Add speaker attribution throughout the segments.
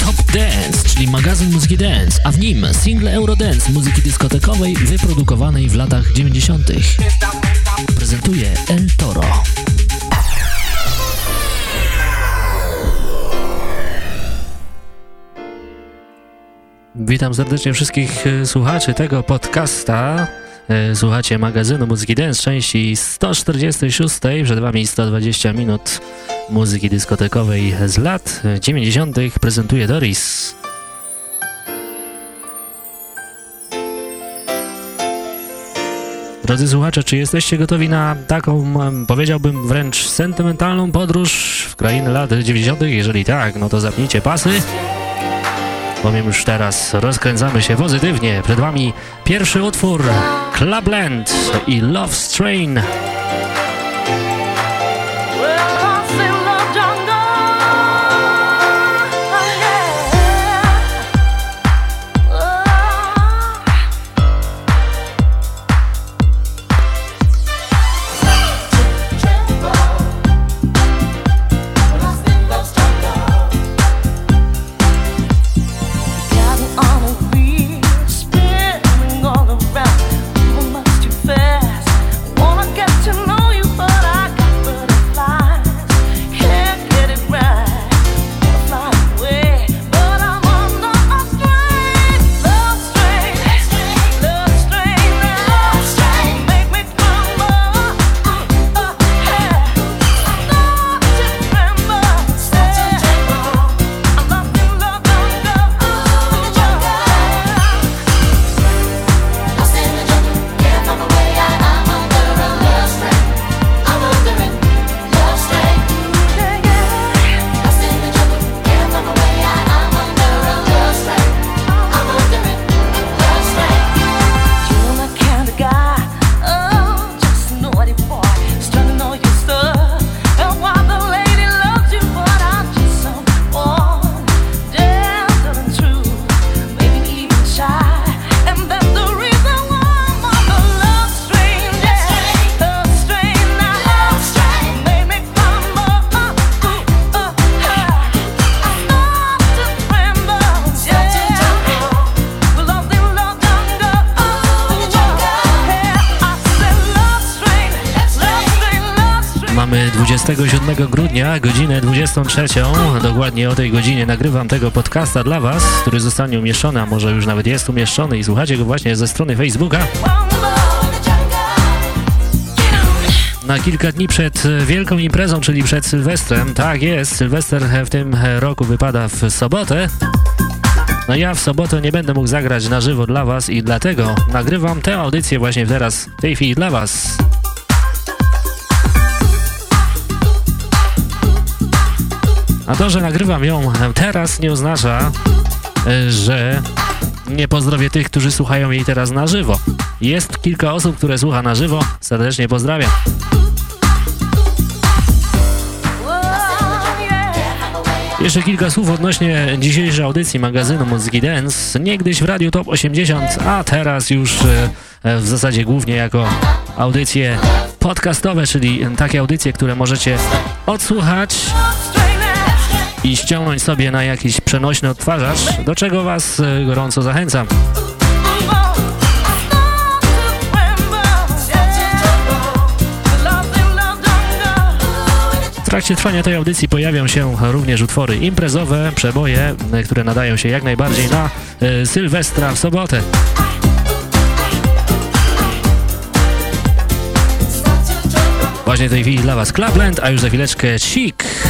Speaker 1: Top Dance, czyli magazyn muzyki dance, a w nim single Eurodance muzyki dyskotekowej wyprodukowanej w latach 90. Prezentuje El Toro. Witam serdecznie wszystkich e, słuchaczy tego podcasta. E, słuchacie magazynu Muzyki Dance części 146. Przed Wami 120 minut muzyki dyskotekowej z lat 90. prezentuje Doris. Drodzy słuchacze, czy jesteście gotowi na taką, powiedziałbym wręcz sentymentalną podróż w krainę lat 90.? Jeżeli tak, no to zapnijcie pasy. Bowiem już teraz rozkręcamy się pozytywnie. Przed Wami pierwszy utwór Clubland i Love Strain. Grudnia, godzinę 23. Dokładnie o tej godzinie nagrywam tego podcasta dla Was, który zostanie umieszczony, a może już nawet jest umieszczony i słuchacie go właśnie ze strony Facebooka. Na kilka dni przed wielką imprezą, czyli przed Sylwestrem. Tak jest, Sylwester w tym roku wypada w sobotę. No ja w sobotę nie będę mógł zagrać na żywo dla Was i dlatego nagrywam tę audycję właśnie teraz, w tej chwili dla Was. A to, że nagrywam ją teraz nie oznacza, e, że nie pozdrowię tych, którzy słuchają jej teraz na żywo. Jest kilka osób, które słucha na żywo. Serdecznie pozdrawiam. Jeszcze kilka słów odnośnie dzisiejszej audycji magazynu Muzyki Dance. Niegdyś w Radiu Top 80, a teraz już e, w zasadzie głównie jako audycje podcastowe, czyli takie audycje, które możecie odsłuchać i ściągnąć sobie na jakiś przenośny odtwarzacz, do czego Was e, gorąco zachęcam. W trakcie trwania tej audycji pojawią się również utwory imprezowe, przeboje, e, które nadają się jak najbardziej na y, Sylwestra w sobotę. Właśnie w tej chwili dla Was Clubland, a już za chwileczkę Chic.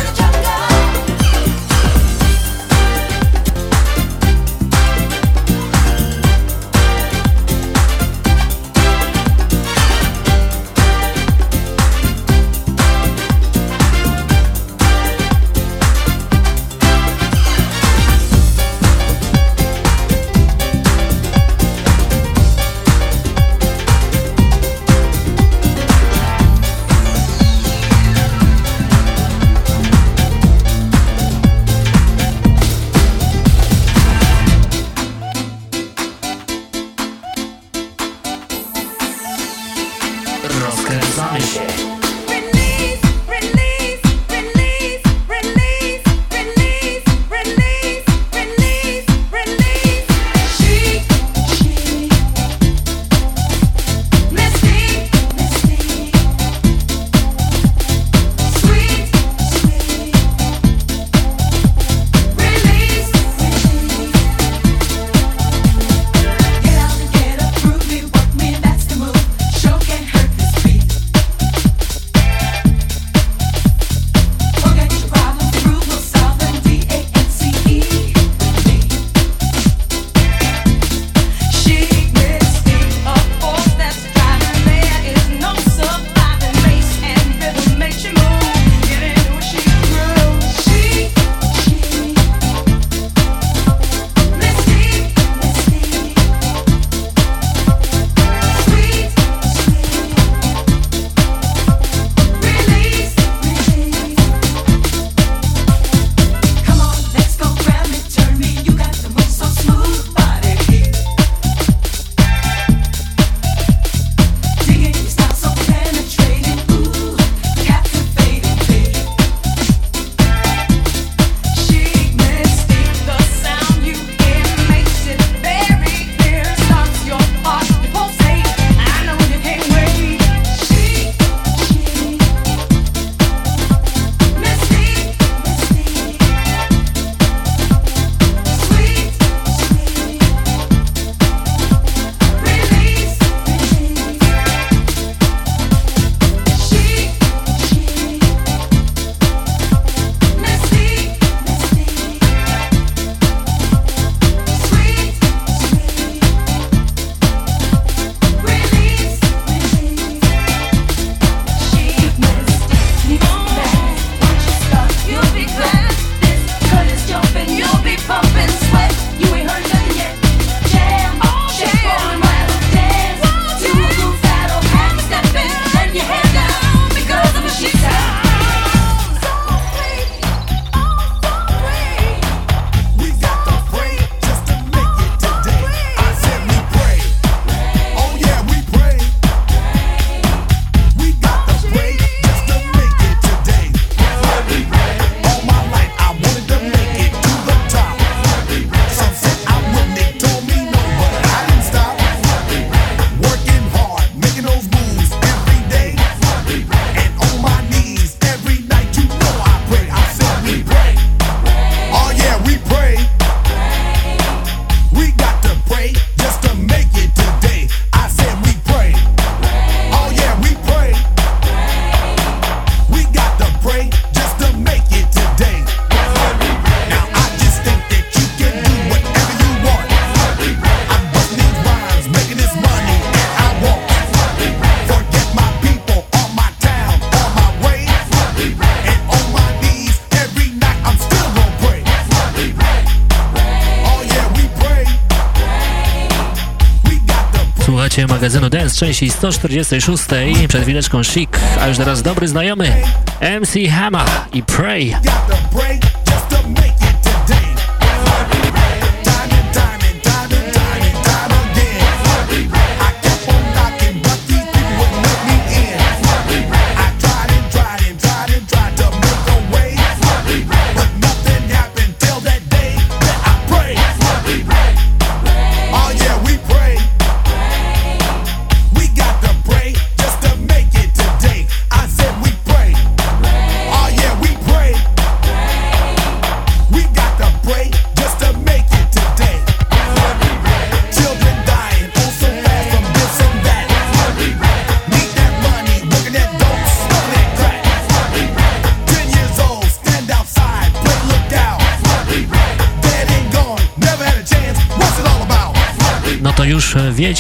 Speaker 2: Magazynu Dance części 146. Przed chwileczką Chic, a już teraz dobry znajomy MC Hammer i Pray.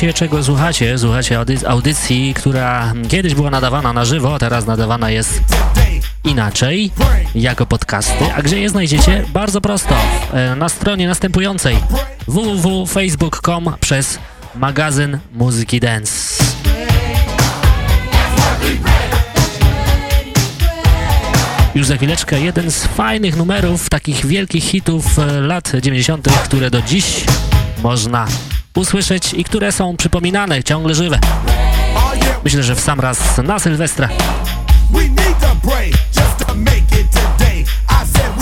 Speaker 2: Wiecie czego słuchacie. Słuchacie audycji, która kiedyś była nadawana na żywo, teraz nadawana jest inaczej, jako podcasty. A gdzie je znajdziecie? Bardzo prosto. E, na stronie następującej www.facebook.com przez magazyn Muzyki Dance. Już za chwileczkę jeden z fajnych numerów, takich wielkich hitów e, lat 90., które do dziś można usłyszeć i które są przypominane, ciągle żywe. Myślę, że w sam raz na Sylwestra. zdecydowanie i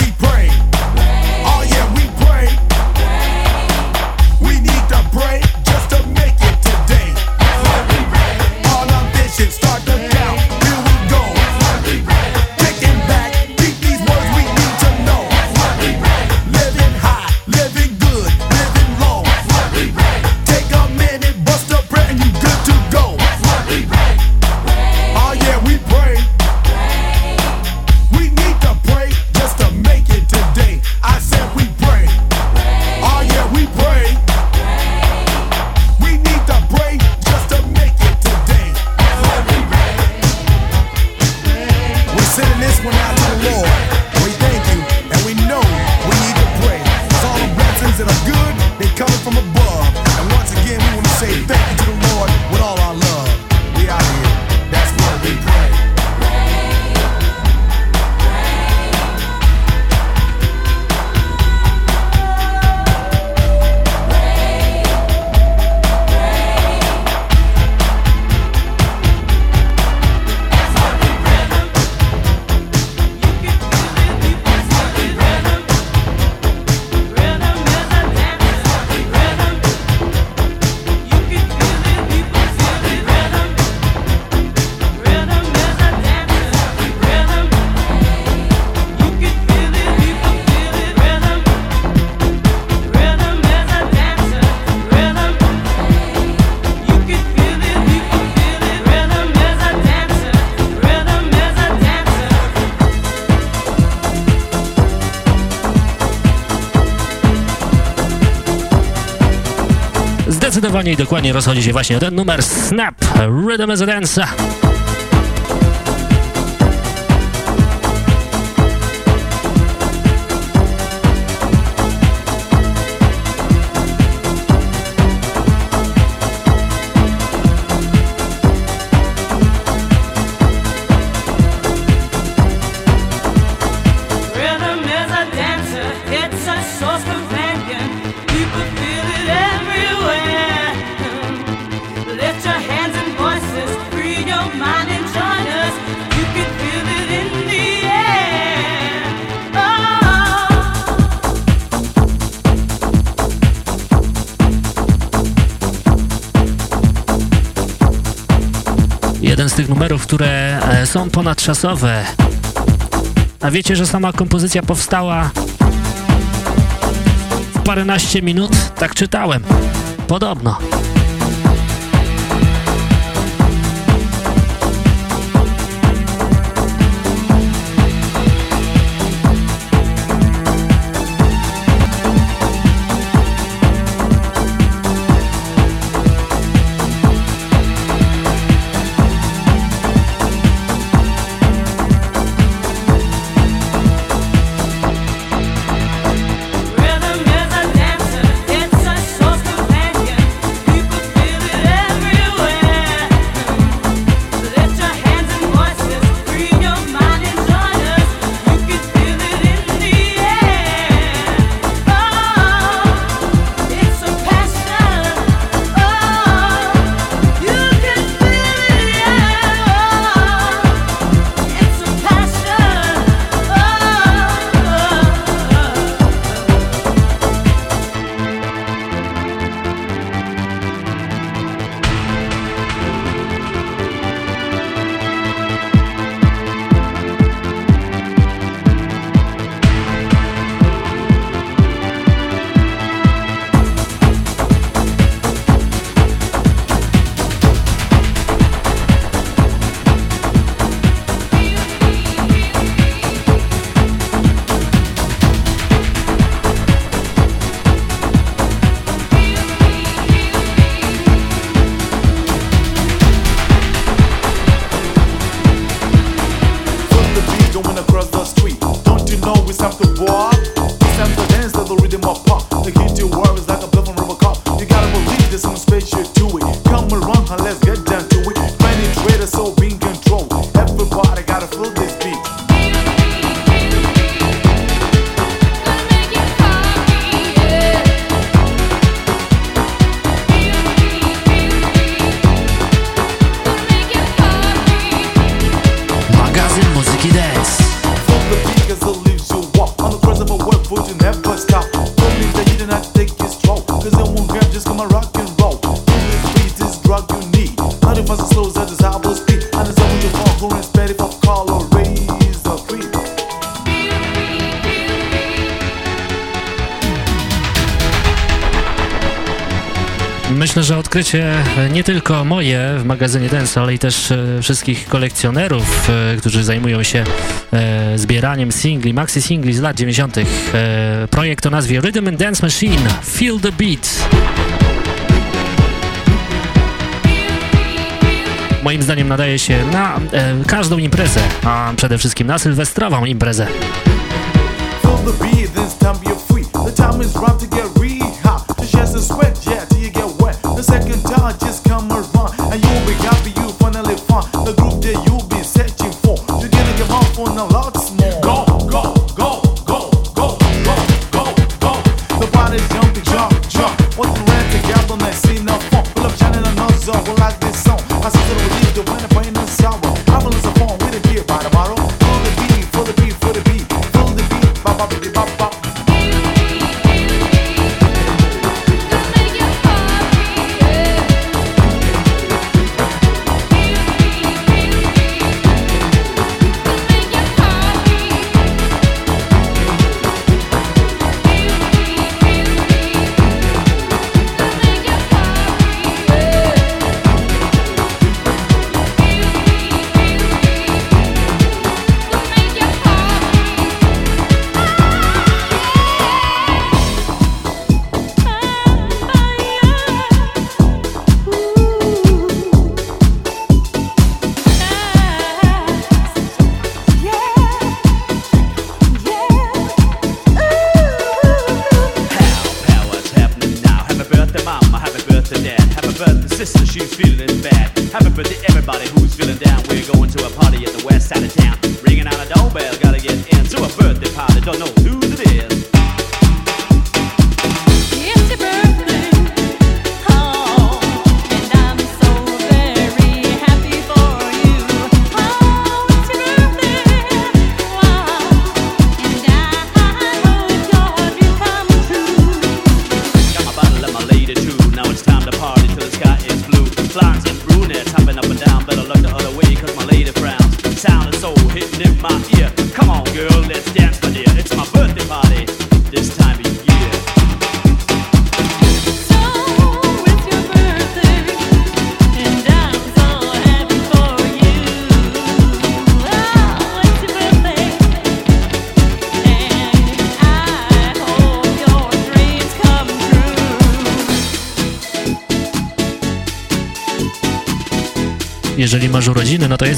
Speaker 2: dokładnie rozchodzi się właśnie o ten numer Snap Rhythm as a Dance. Które e, są ponadczasowe. A wiecie, że sama kompozycja powstała w paręnaście minut? Tak czytałem. Podobno.
Speaker 3: Odkrycie nie tylko moje w magazynie Dance, ale i też e, wszystkich kolekcjonerów, e, którzy zajmują się e, zbieraniem singli, maxi singli z lat 90. Projekt o nazwie Rhythm and Dance Machine, Feel the Beat. Moim zdaniem nadaje się na każdą imprezę, a przede wszystkim na sylwestrową imprezę. Feel the beat, this time you're free. The time is right to get Jeżeli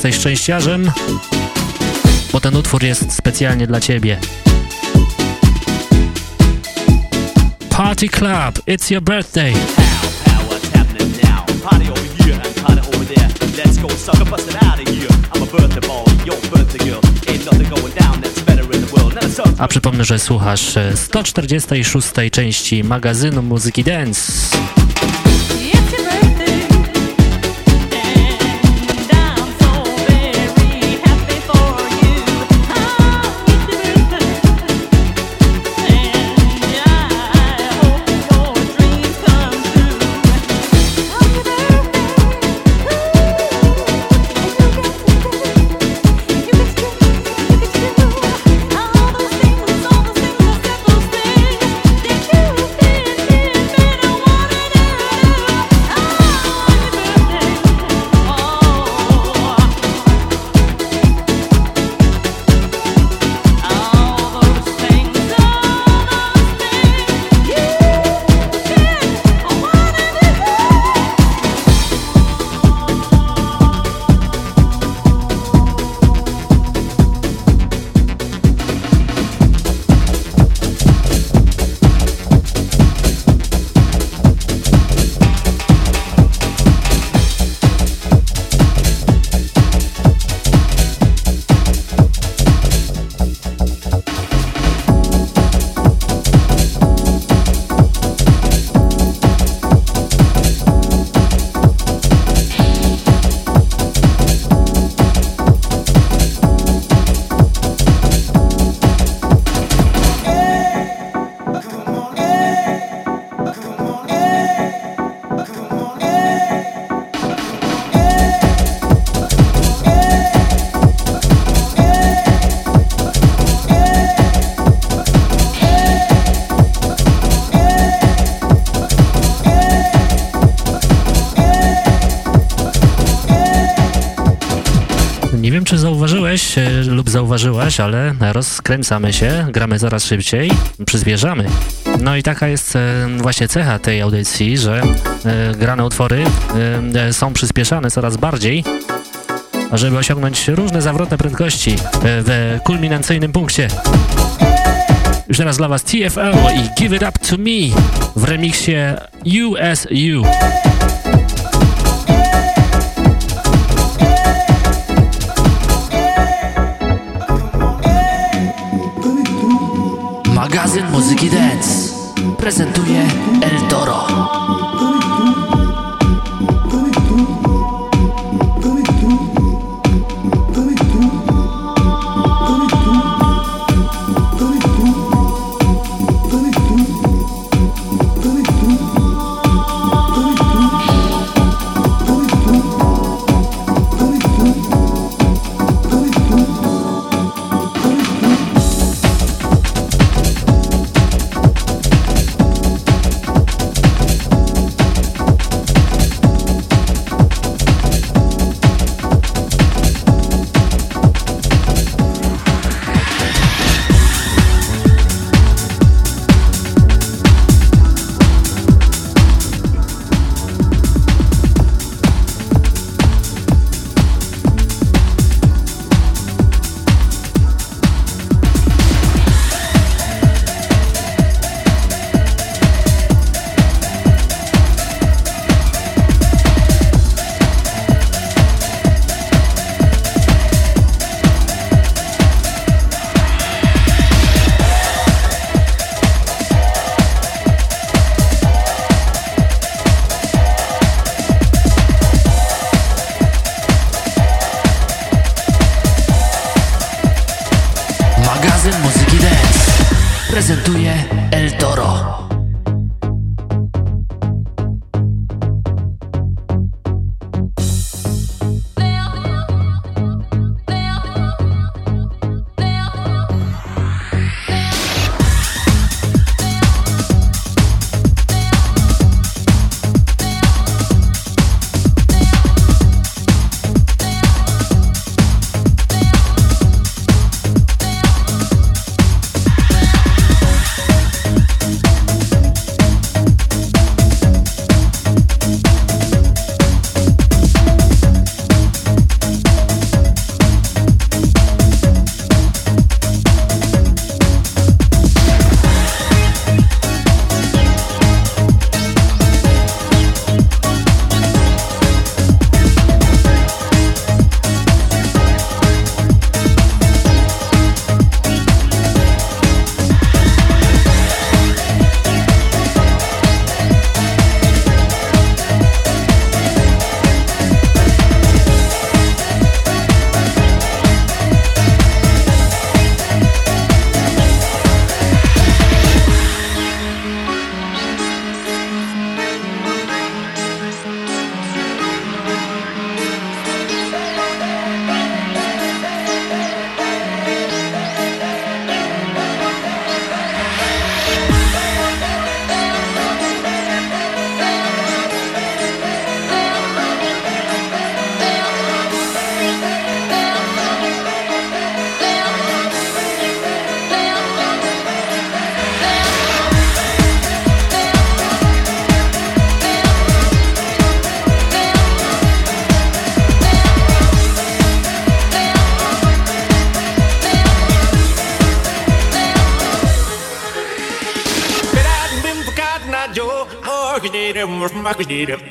Speaker 3: jesteś szczęściarzem, bo ten utwór jest specjalnie dla ciebie. Party Club, it's your birthday. A przypomnę, że słuchasz 146 części magazynu Muzyki Dance.
Speaker 1: Zauważyłaś, ale rozkręcamy się, gramy coraz szybciej, przyspieszamy. No i taka jest e, właśnie cecha tej audycji, że e, grane utwory e, są przyspieszane coraz bardziej, żeby osiągnąć różne zawrotne prędkości w kulminacyjnym punkcie. Już teraz dla Was TFL i Give It Up To Me w remiksie USU.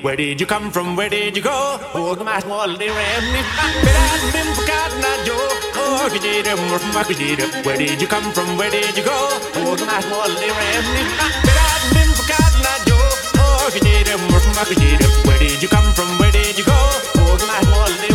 Speaker 3: Where did you come from? Where did you go? Oh, my small dear Emily, I've been forgotten, I do. Oh, you did it, more from you did it. Where did you come from? Where did you go? Oh, my small dear Emily, I've been forgotten, I do. Oh, you did it, more from you did it. Where did you come from? Where did you go?
Speaker 4: Oh, my
Speaker 5: small
Speaker 4: dear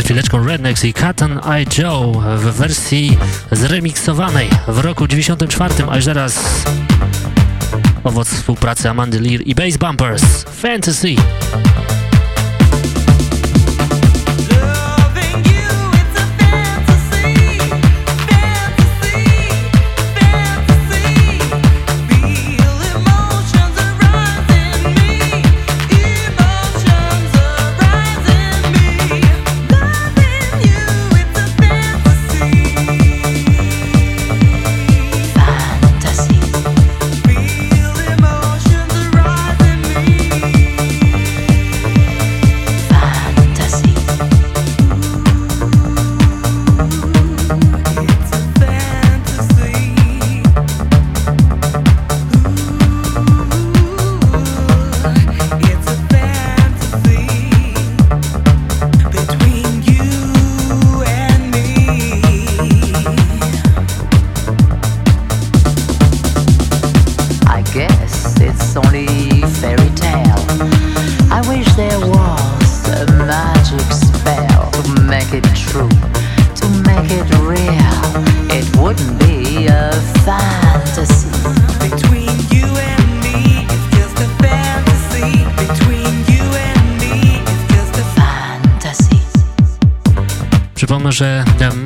Speaker 3: przed chwileczką Rednex i Cotton Eye Joe w wersji zremiksowanej w roku 94, aż zaraz owoc współpracy Amandy Lear i Bass Bumpers Fantasy.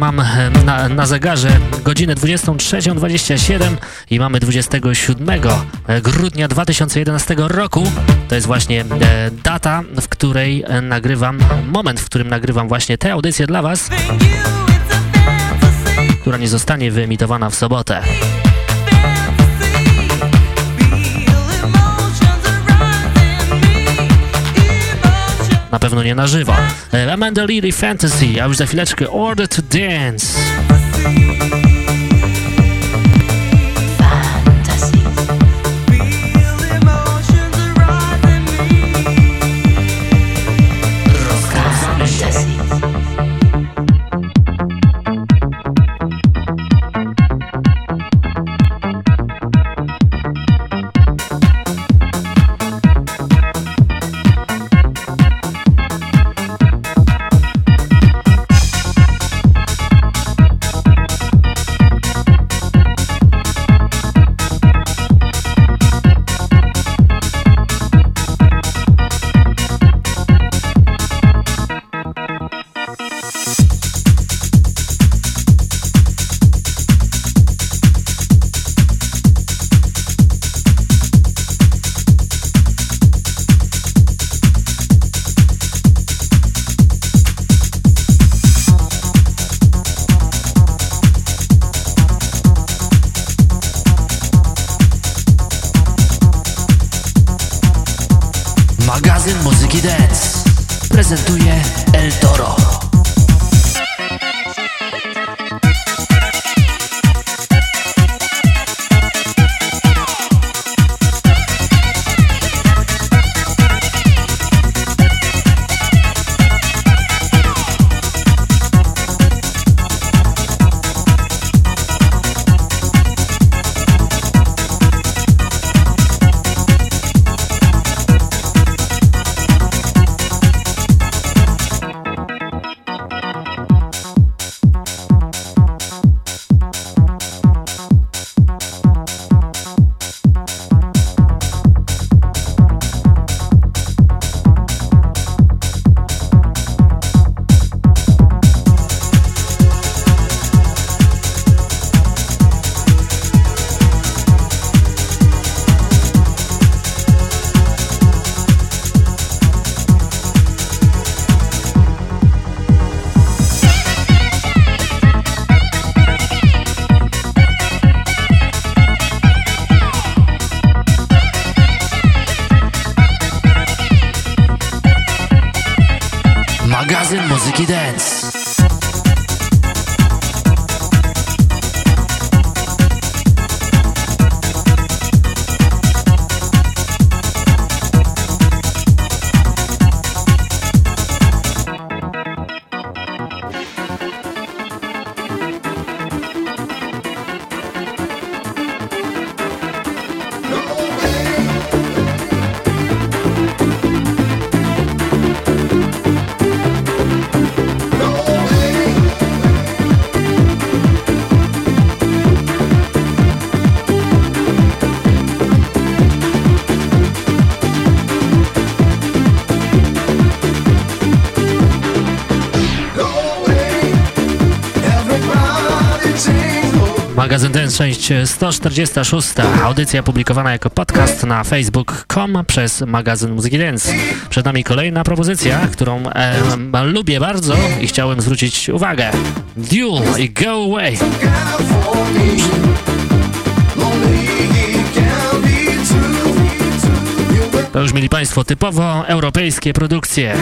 Speaker 3: mam e, na, na zegarze godzinę 23.27 i mamy 27 e, grudnia 2011 roku. To jest właśnie e, data, w której nagrywam, moment, w którym nagrywam właśnie tę audycję dla Was, która nie zostanie wyemitowana w sobotę. na pewno nie na żywo. E, Amanda Lily Fantasy, a już za chwileczkę Order to Dance.
Speaker 6: Część 146. Audycja publikowana jako podcast na facebook.com przez magazyn Muzyki Dance. Przed nami kolejna propozycja, którą e, lubię bardzo i chciałem zwrócić uwagę. Duel i Go Away. To już mieli Państwo typowo europejskie produkcje.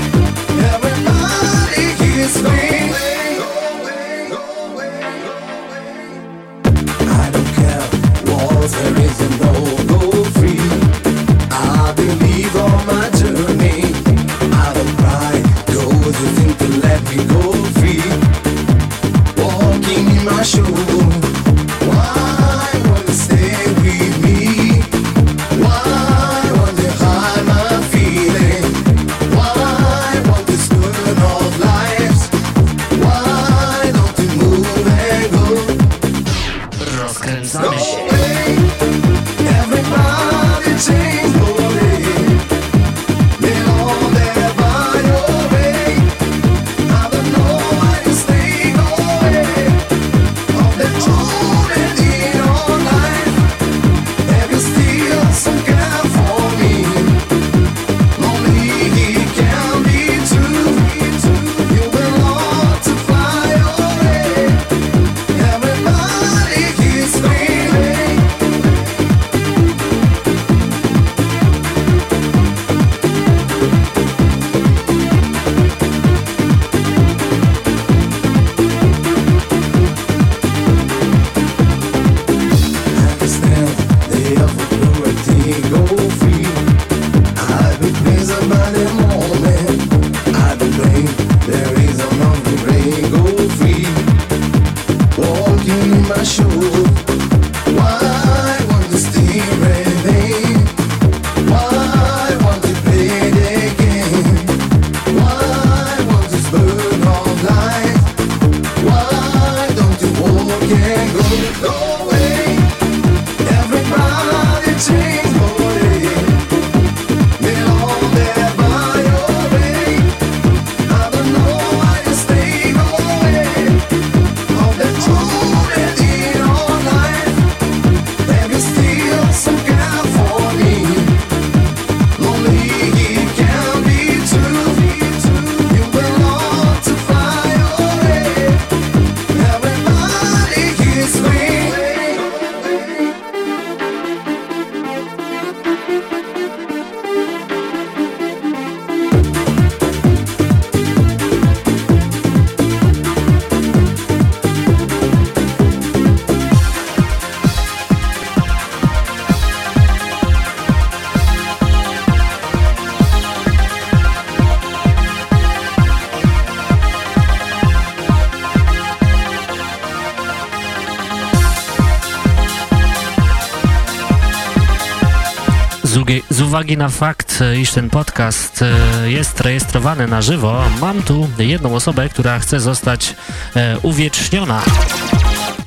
Speaker 6: Uwagi na fakt, iż ten podcast e, jest rejestrowany na żywo, mam tu jedną osobę, która chce zostać e, uwieczniona.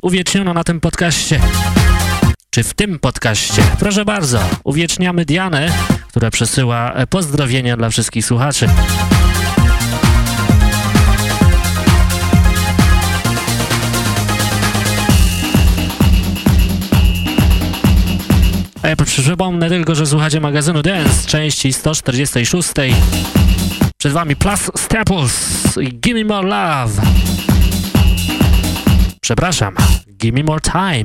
Speaker 6: Uwieczniona na tym podcaście. Czy w tym podcaście? Proszę bardzo, uwieczniamy Dianę, która przesyła e, pozdrowienia dla wszystkich słuchaczy. Przypomnę tylko, że słuchacie magazynu Dance części 146. Przed wami Plus Staples i Gimme More Love. Przepraszam, Gimme More Time.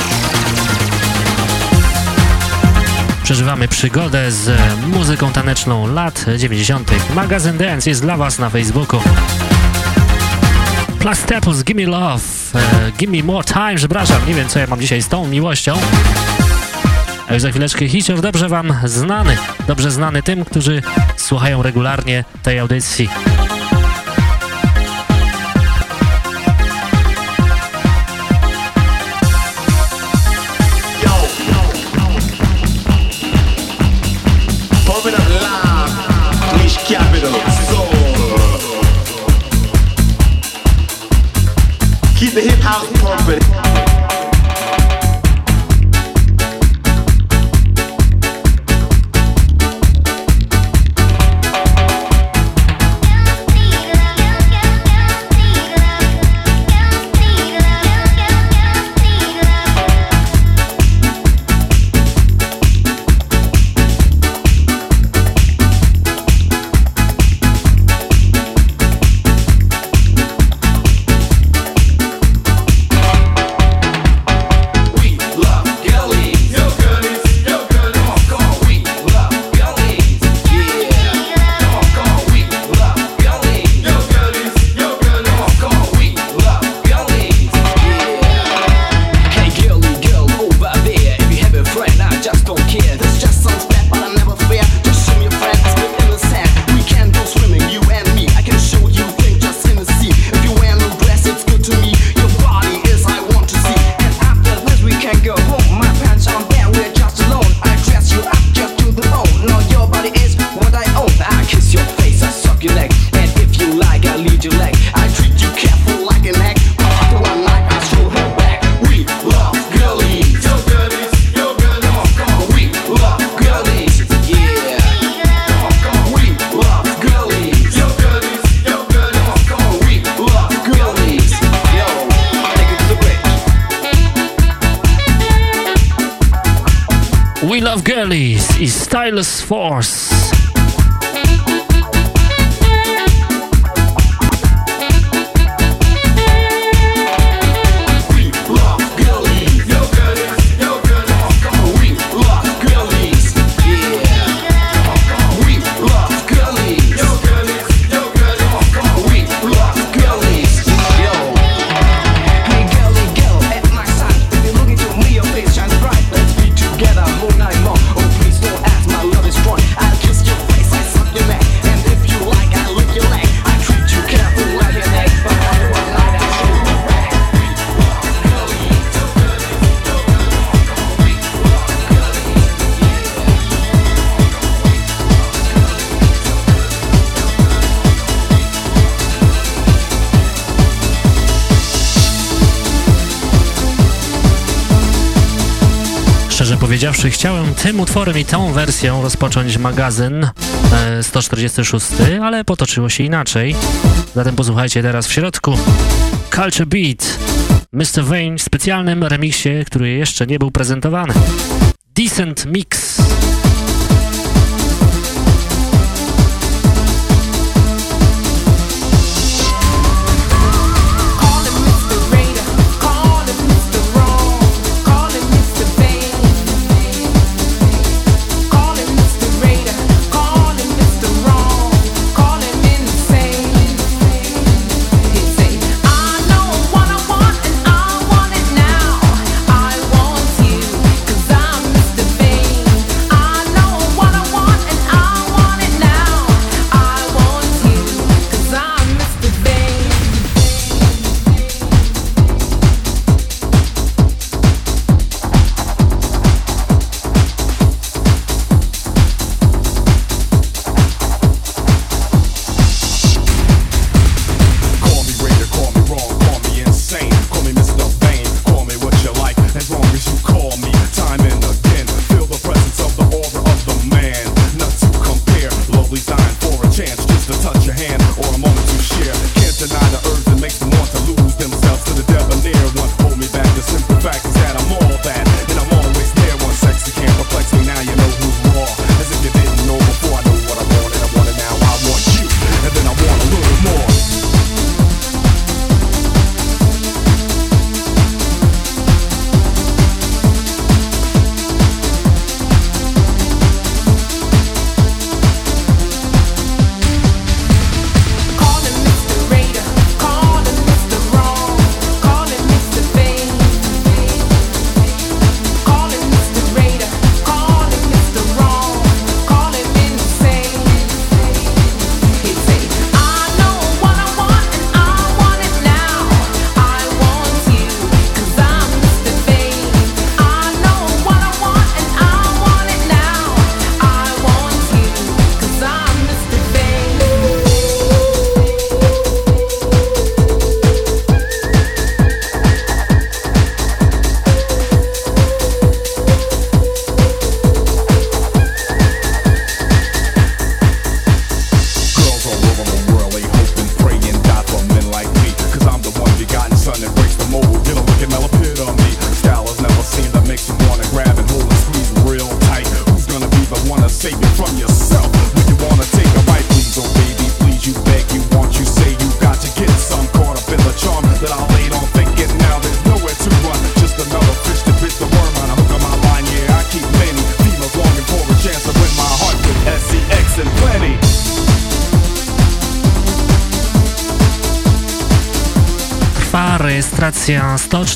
Speaker 7: Przeżywamy przygodę z muzyką taneczną lat 90. Magazyn Dance jest dla Was na Facebooku. Plus Staples, Gimme Love, e, Gimme More Time, przepraszam, nie wiem co ja mam dzisiaj z tą miłością. A już za chwileczkę hicior dobrze Wam znany, dobrze znany tym, którzy słuchają regularnie tej audycji. Tym utworem i tą wersją rozpocząć magazyn e, 146, ale potoczyło się inaczej. Zatem posłuchajcie teraz w środku Culture Beat, Mr. Vane w specjalnym remiksie, który jeszcze nie był prezentowany. Decent Mix.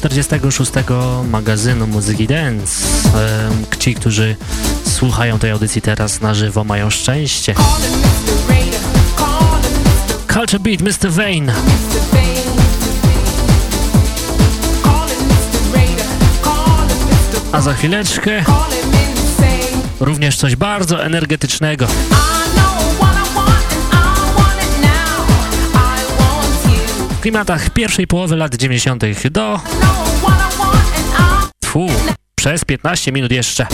Speaker 3: 46. magazynu Muzyki Dance. Ci, którzy słuchają tej audycji teraz na żywo, mają szczęście. Culture Beat, Mr. Vane. A za chwileczkę również coś bardzo energetycznego. Klimatach pierwszej połowy lat 90. do... Tfu, przez 15 minut jeszcze.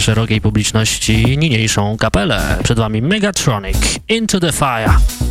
Speaker 3: Szerokiej publiczności niniejszą kapelę. Przed Wami Megatronic, Into the Fire.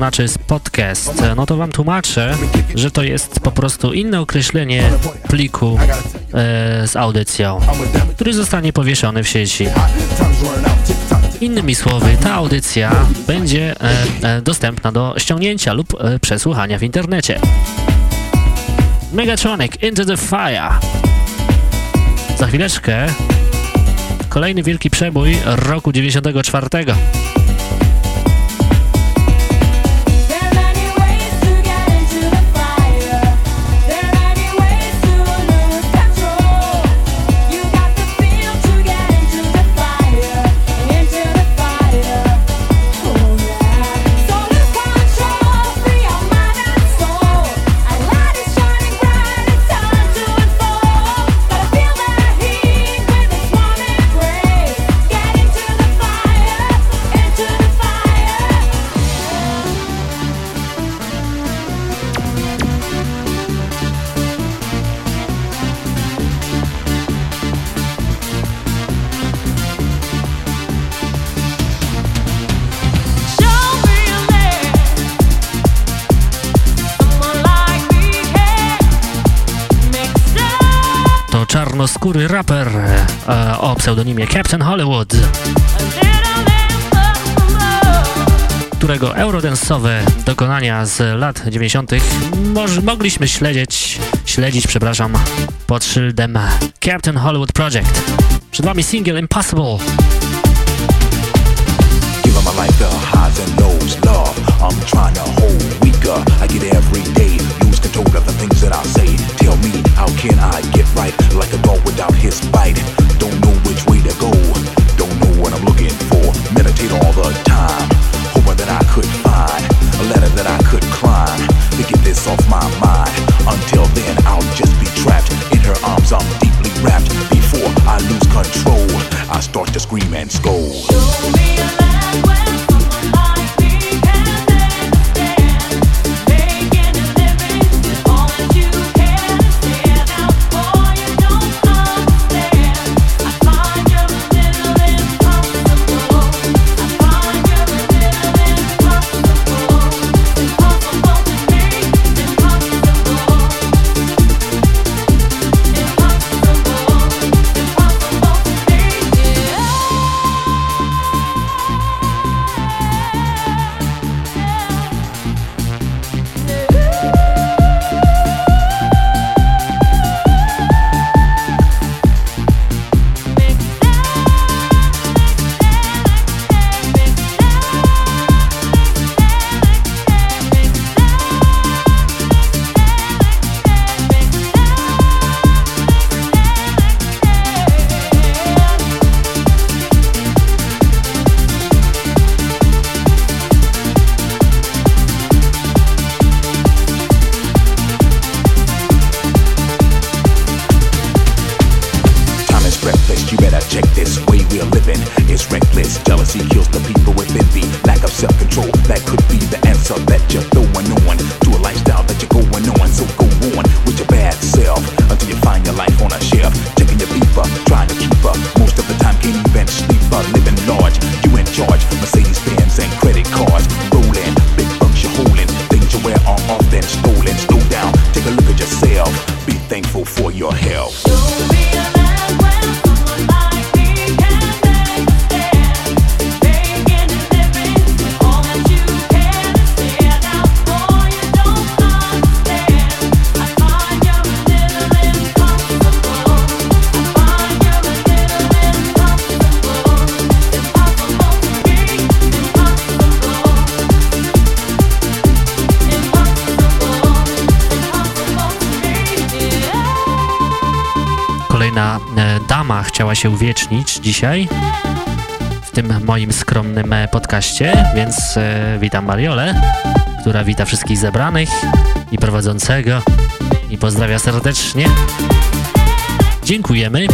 Speaker 3: Znaczy podcast, no to wam tłumaczę, że to jest po prostu inne określenie pliku e, z audycją, który zostanie powieszony w sieci. Innymi słowy, ta audycja będzie e, e, dostępna do ściągnięcia lub e, przesłuchania w internecie. Megatronic Into the Fire. Za chwileczkę kolejny wielki przebój roku 94.
Speaker 1: czarnoskóry raper e, o pseudonimie Captain Hollywood, którego eurodensowe dokonania z lat 90. Moż, mogliśmy śledzić, śledzić, przepraszam, pod szyldem Captain Hollywood Project. Przed wami single Impossible.
Speaker 8: Giving my life the highs and lows, love. I'm trying to hold weaker. I get every day, control of the things that I say. Tell me, how can I get right? Like a dog without his bite. Don't know which way to go. Don't know what I'm looking for. Meditate all the time, hoping that I could find a letter that I could climb to get this off my mind. Until then, I'll just be trapped in her arms. I'm deeply wrapped. Before I lose control, I start to scream and scold.
Speaker 1: Się uwiecznić dzisiaj w tym moim skromnym e, podcaście, więc e, witam Mariolę, która wita wszystkich zebranych i prowadzącego i pozdrawia serdecznie. Dziękujemy.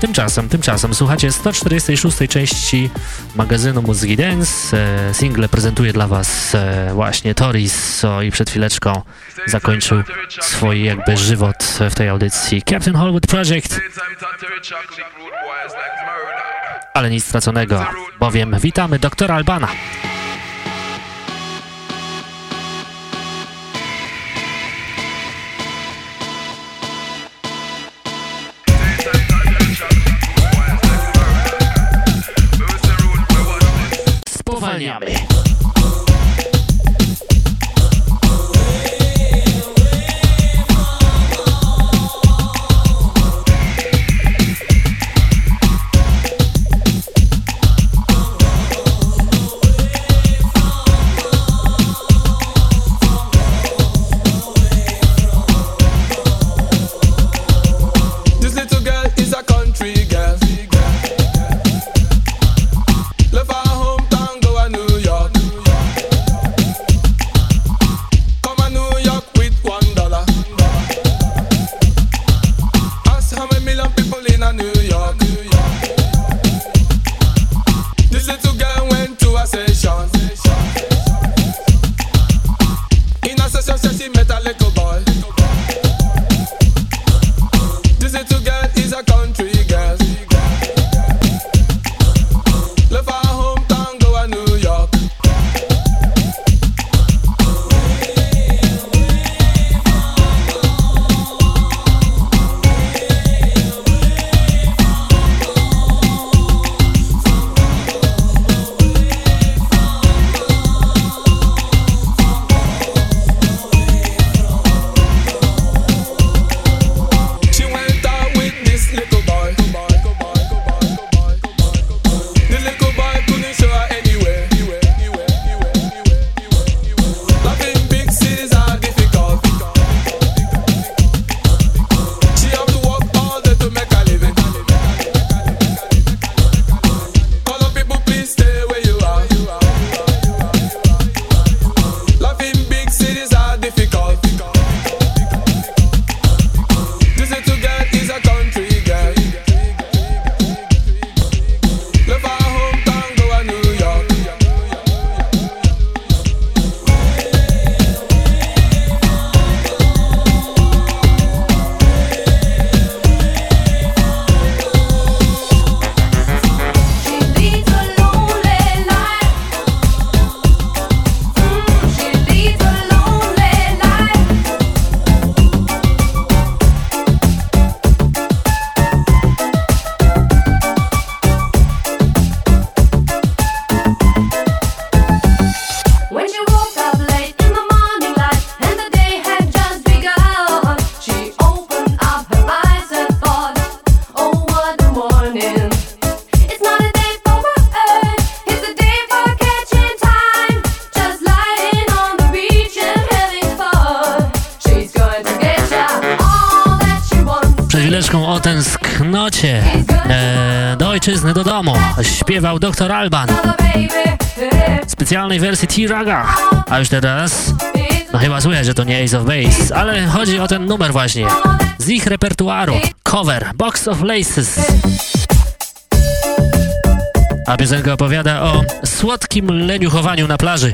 Speaker 1: Tymczasem, tymczasem słuchacie 146 części magazynu Muzyki Dance. E, Single prezentuje dla Was e, właśnie Toris o, i przed chwileczką zakończył swój jakby żywot w tej audycji Captain Hollywood Project. Ale nic straconego, bowiem witamy doktora Albana. Soñame. Do domu. Śpiewał dr Alban w specjalnej wersji T-Raga. A już teraz, no chyba słychać, że to nie Ace of Base, ale chodzi o ten numer właśnie. Z ich repertuaru. Cover Box of Laces. A piosenka opowiada o słodkim leniuchowaniu na plaży.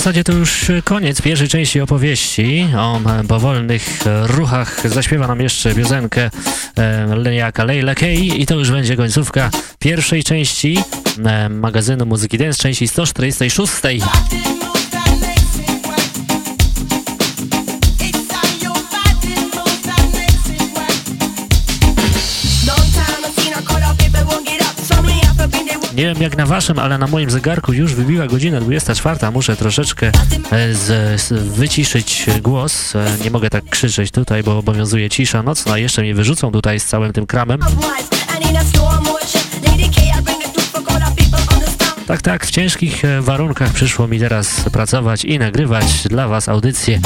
Speaker 1: Zasadzie to już koniec pierwszej części opowieści o e, powolnych e, ruchach. Zaśpiewa nam jeszcze piosenkę e, Leniaka Leila Kay i to już będzie końcówka pierwszej części magazynu Muzyki Dance, części 146. Nie wiem jak na waszym, ale na moim zegarku już wybiła godzina 24. Muszę troszeczkę e, z, z, wyciszyć głos. E, Nie mogę tak krzyczeć tutaj, bo obowiązuje cisza nocna. Jeszcze mnie wyrzucą tutaj z całym tym kramem. Tak, tak, w ciężkich e, warunkach przyszło mi teraz pracować i nagrywać dla was audycję.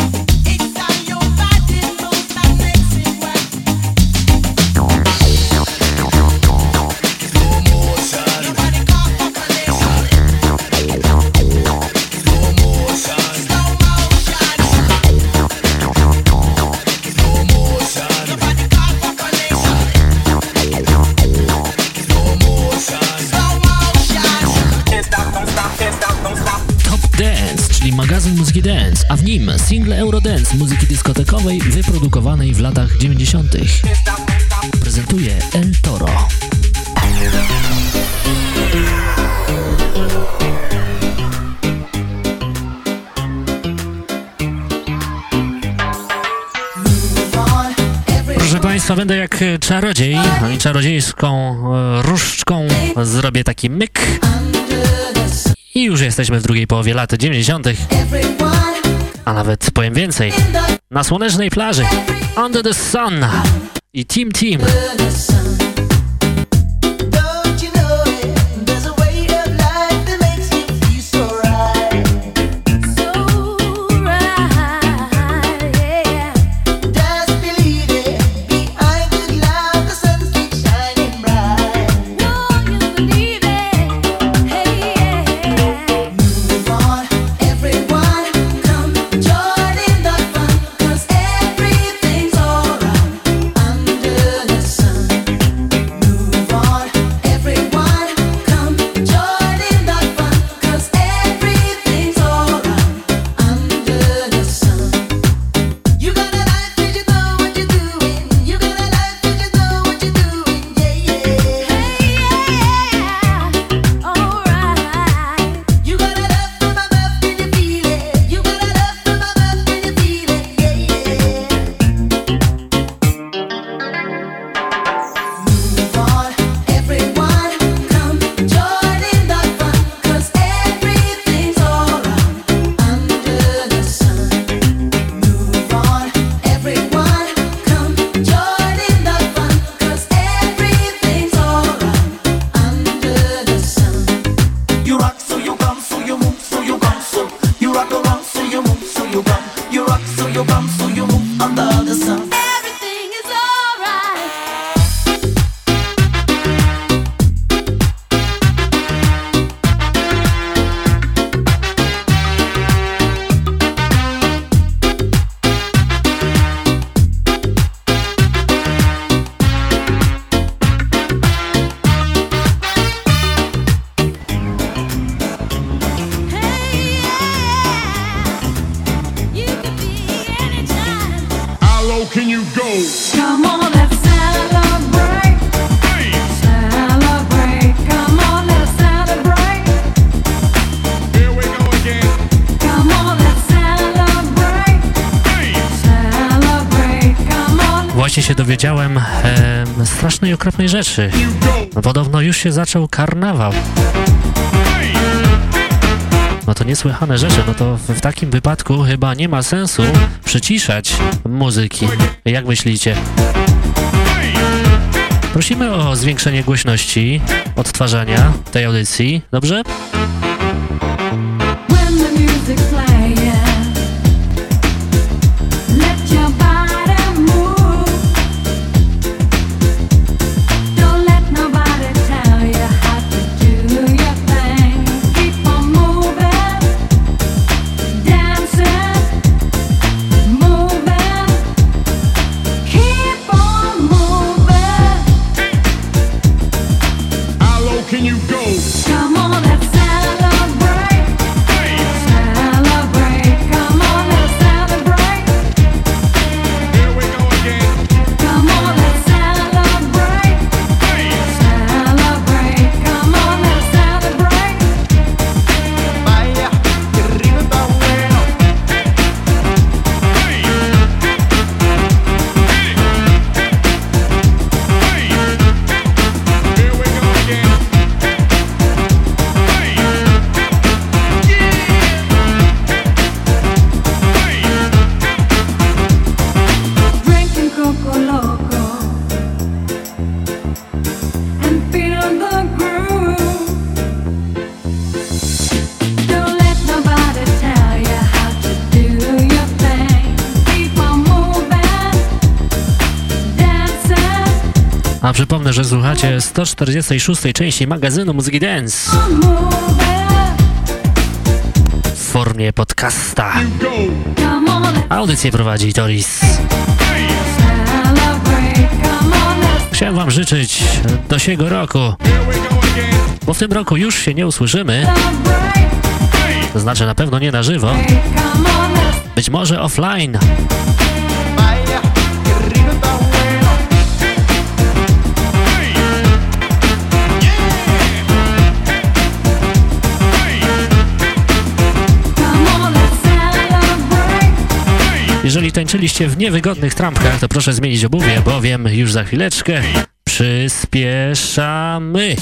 Speaker 1: Magazyn muzyki dance, a w nim single Eurodance muzyki dyskotekowej wyprodukowanej w latach 90. Prezentuje El Toro. Proszę Państwa, będę jak czarodziej no i czarodziejską e, różdżką zrobię taki myk i już jesteśmy w drugiej połowie lat 90., a nawet powiem więcej. Na słonecznej plaży, Under the Sun i Team Team.
Speaker 3: rzeczy. Podobno już się zaczął karnawał. No to niesłychane rzeczy, no to w takim wypadku chyba nie ma sensu przyciszać muzyki. Jak myślicie? Prosimy o zwiększenie głośności odtwarzania tej audycji, dobrze? słuchacie 146. części magazynu Muzyki Dance w formie podcasta. Audycję prowadzi Doris. Chciałem wam życzyć do siego roku, bo w tym roku już się nie usłyszymy. To znaczy na pewno nie na żywo. Być może offline. Jeżeli tańczyliście w niewygodnych trampkach, to proszę zmienić obuwie, bowiem już za chwileczkę przyspieszamy.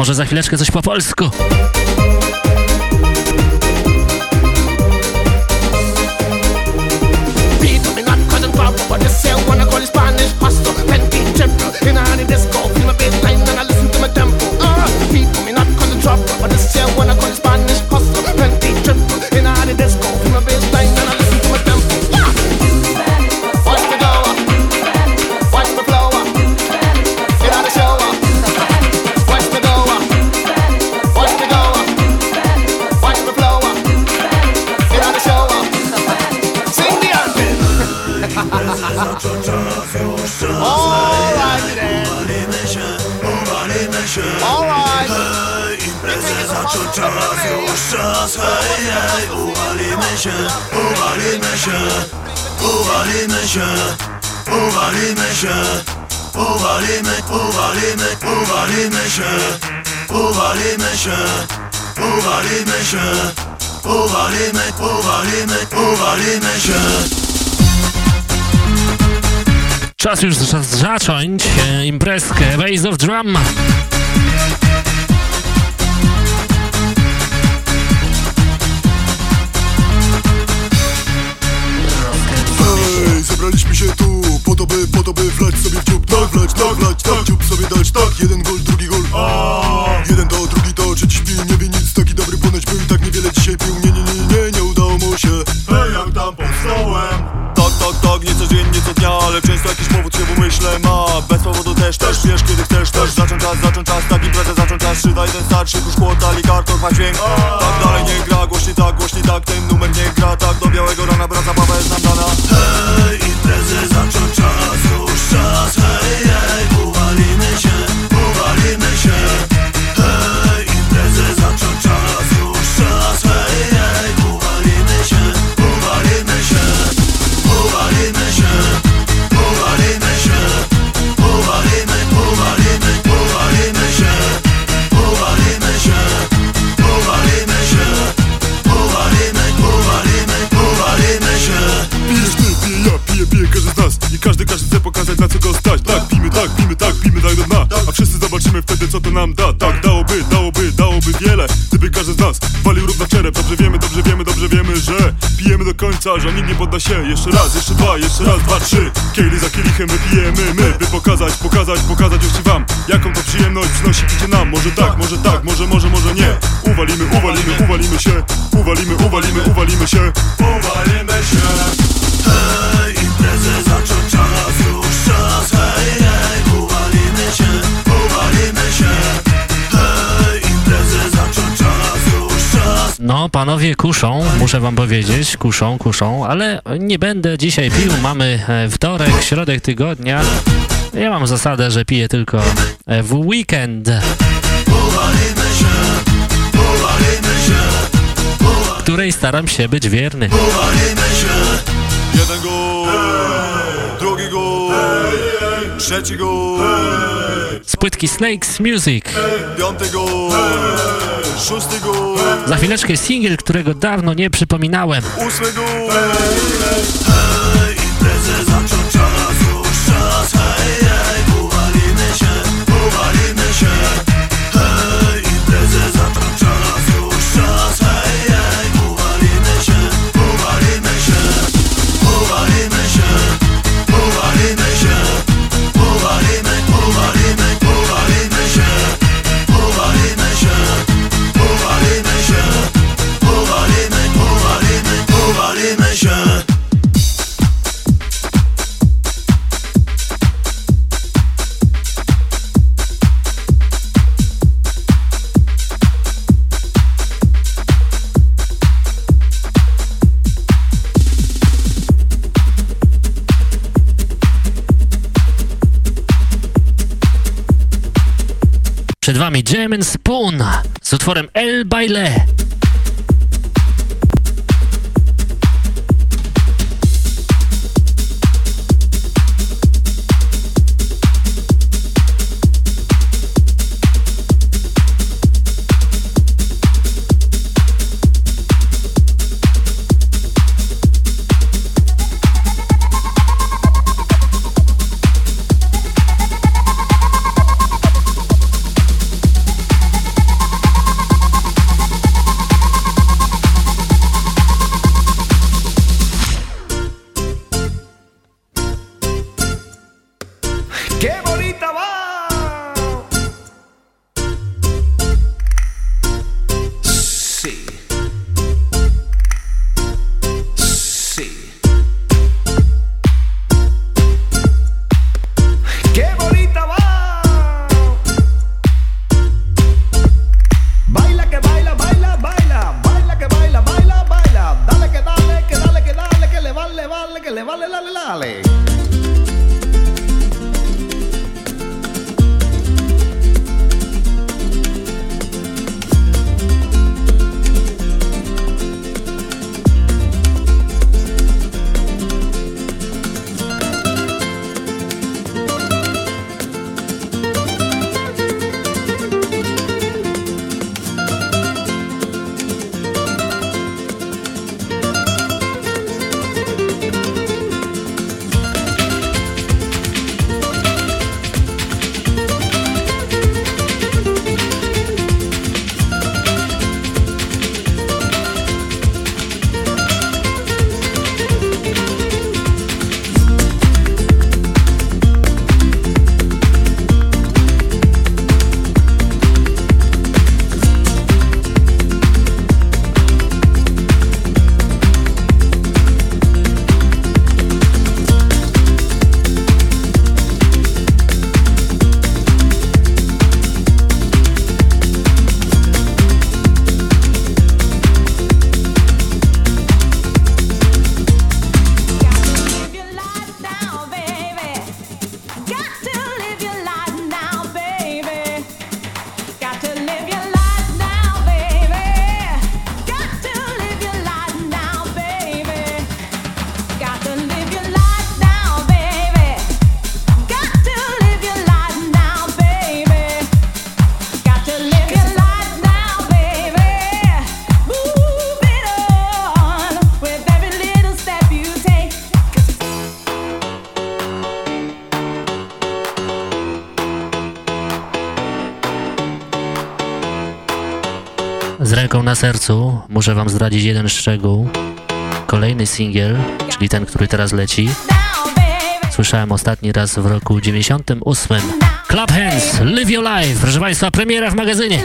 Speaker 1: może za chwileczkę coś po polsku.
Speaker 9: czas już
Speaker 1: zacząć e, imprezkę Base of Drum.
Speaker 10: podda się. Jeszcze raz, jeszcze dwa, jeszcze raz, dwa, trzy. Kieli za kielichem wypijemy my By pokazać, pokazać, pokazać już ci wam Jaką to przyjemność przynosi picie nam. Może tak, może tak, może, może, może nie. Uwalimy, uwalimy, uwalimy się. Uwalimy, uwalimy, uwalimy się. Uwalimy się.
Speaker 9: Hej, imprezy zaczął czas.
Speaker 1: Panowie kuszą, muszę wam powiedzieć, kuszą, kuszą, ale nie będę dzisiaj pił, mamy e, wtorek, środek tygodnia. Ja mam zasadę, że piję tylko e, w weekend. Której staram się być wierny.
Speaker 10: Jeden gol, drugi gol, trzeci gol.
Speaker 1: Z płytki Snakes Music.
Speaker 10: Piąty gol.
Speaker 1: Za chwileczkę singiel, którego dawno nie przypominałem. Gór. Polakami Jam Spoon z utworem El Baile.
Speaker 3: sercu, muszę wam zdradzić jeden szczegół. Kolejny singiel, czyli ten, który teraz leci, słyszałem ostatni raz w roku 98. Club Hands, Live Your Life, proszę Państwa, premiera w magazynie.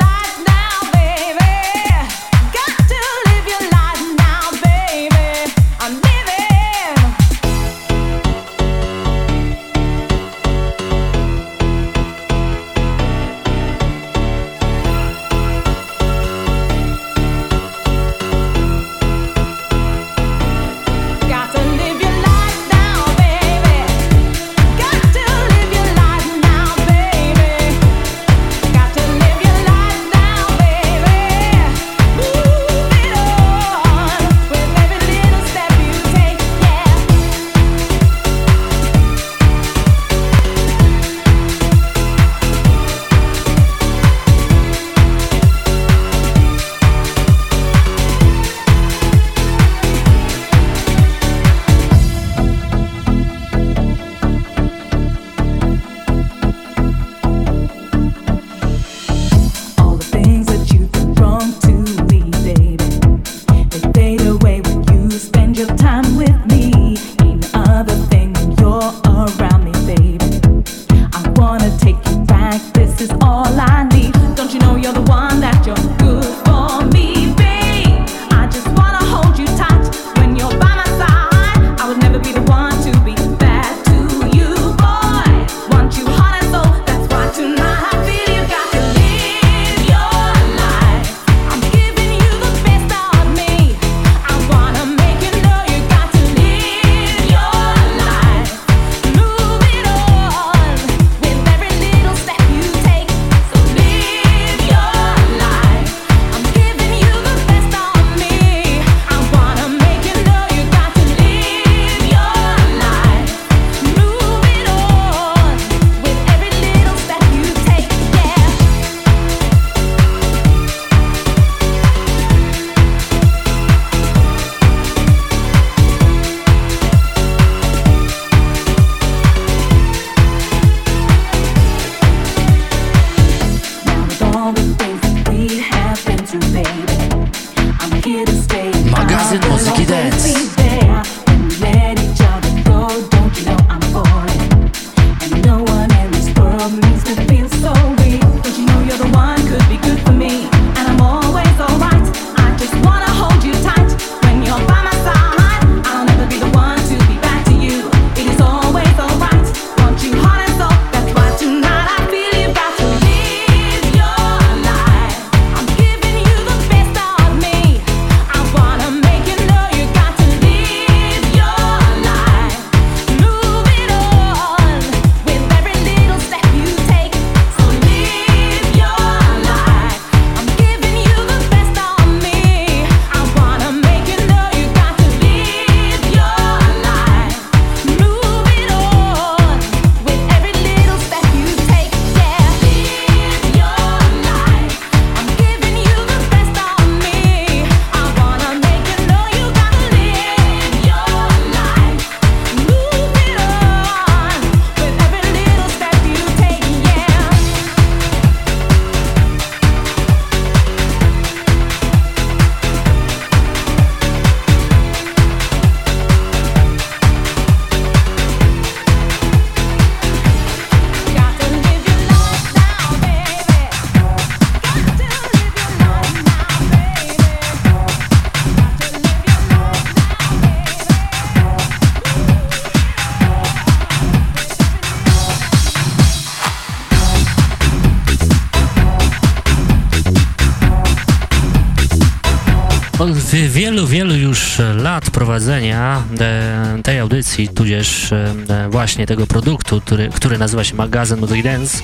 Speaker 3: od wielu, wielu już lat prowadzenia e, tej audycji, tudzież e, e, właśnie tego produktu, który, który nazywa się magazyn Music Dance,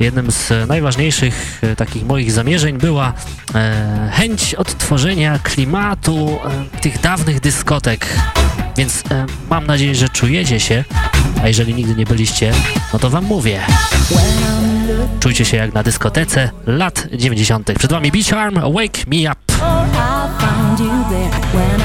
Speaker 3: jednym z najważniejszych takich moich zamierzeń była chęć odtworzenia klimatu tych dawnych dyskotek. Więc mam nadzieję, że czujecie się, a jeżeli nigdy nie byliście, no to wam mówię. Czujcie się jak na dyskotece lat 90. Przed wami Beach Arm, Wake Me Up.
Speaker 4: find you there when
Speaker 1: I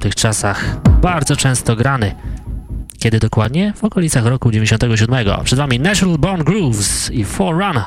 Speaker 1: tamtych czasach bardzo często grany. Kiedy dokładnie? W okolicach roku 97. Przed wami Natural Born Grooves i Forerunner.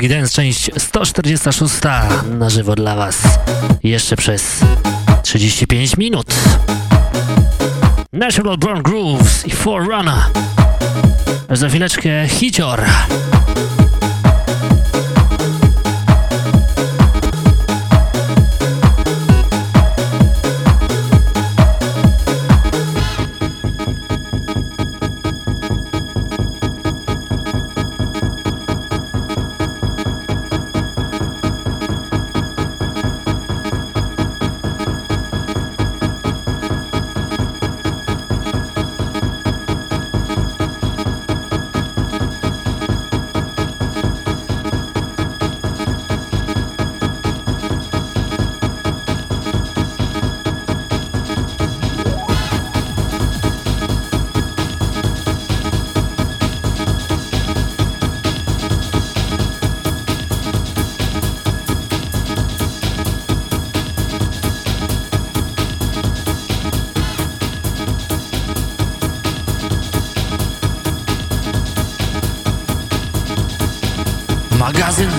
Speaker 1: Muzyki Dance, część 146 na żywo dla Was. Jeszcze przez 35 minut. Natural Born Grooves i Forerunner. Za chwileczkę hicior.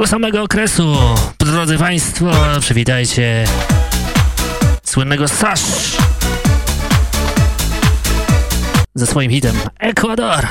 Speaker 1: Tego samego okresu. Drodzy Państwo, przywitajcie słynnego Sash ze swoim hitem Ecuador.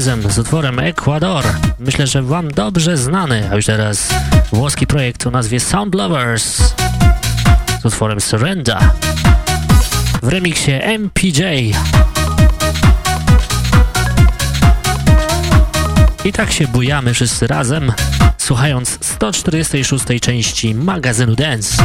Speaker 1: Marquezem z utworem Ecuador. Myślę, że Wam dobrze znany, a już teraz włoski projekt o nazwie Sound Lovers z utworem Surrender w remiksie MPJ.
Speaker 11: I tak się bujamy wszyscy razem, słuchając 146. części magazynu Dance.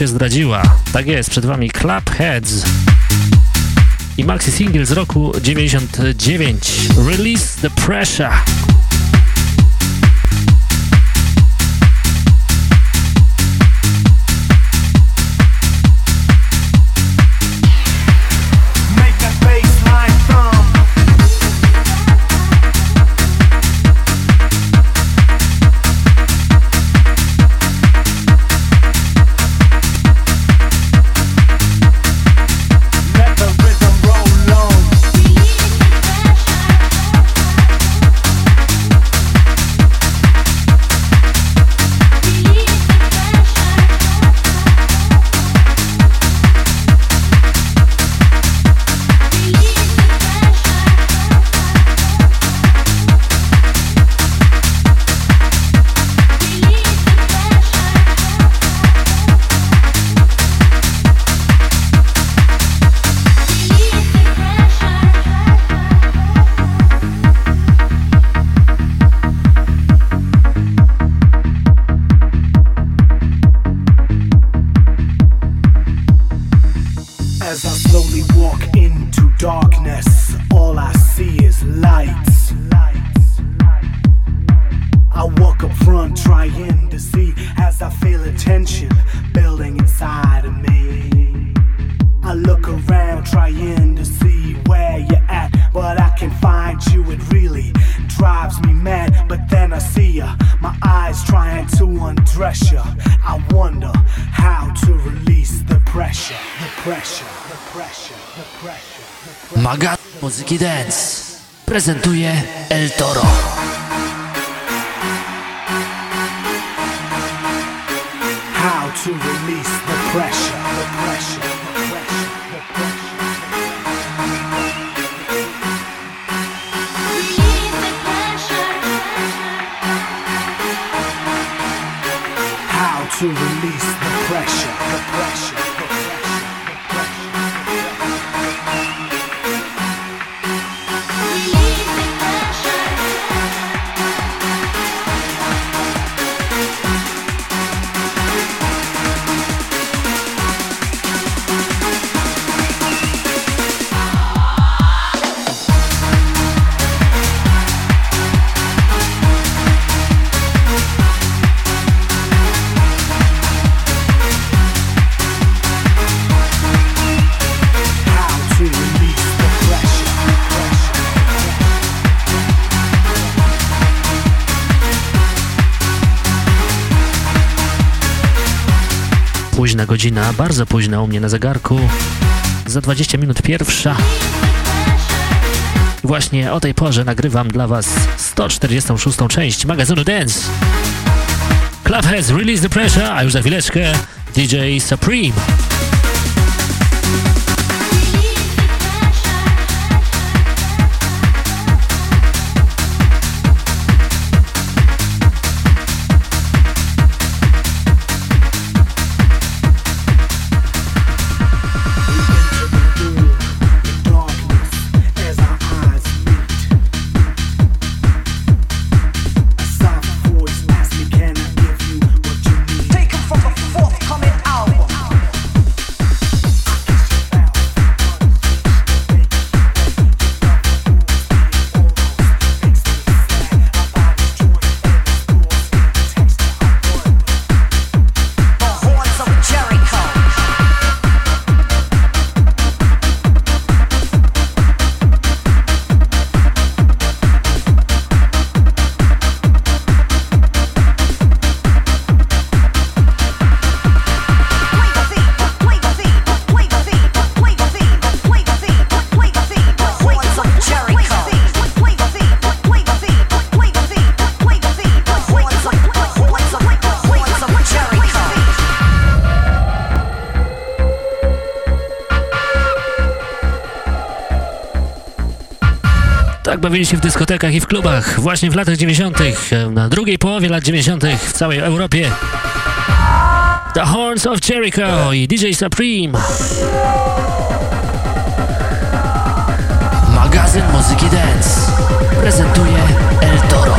Speaker 11: się zdradziła. Tak jest, przed wami Clap Heads i maxi single z roku 99 Release the Pressure. godzina, bardzo późna u mnie na zegarku. Za 20 minut pierwsza. Właśnie o tej porze nagrywam dla Was 146. część magazynu Dance. Club has the pressure, a już za chwileczkę DJ Supreme.
Speaker 1: Bawili się w dyskotekach i w klubach właśnie w latach 90., na drugiej połowie lat 90. w całej Europie. The Horns of Jericho i DJ Supreme. Magazyn Muzyki Dance prezentuje El Toro.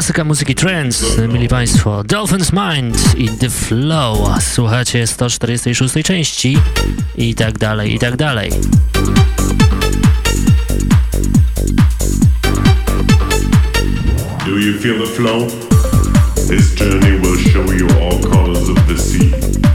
Speaker 1: Klasyka muzyki trance, mili Państwo. Dolphins Mind i The Flow. Słuchacie 146 części i tak dalej, i tak dalej.
Speaker 12: Do you feel the flow? This journey will show you all colors of the sea.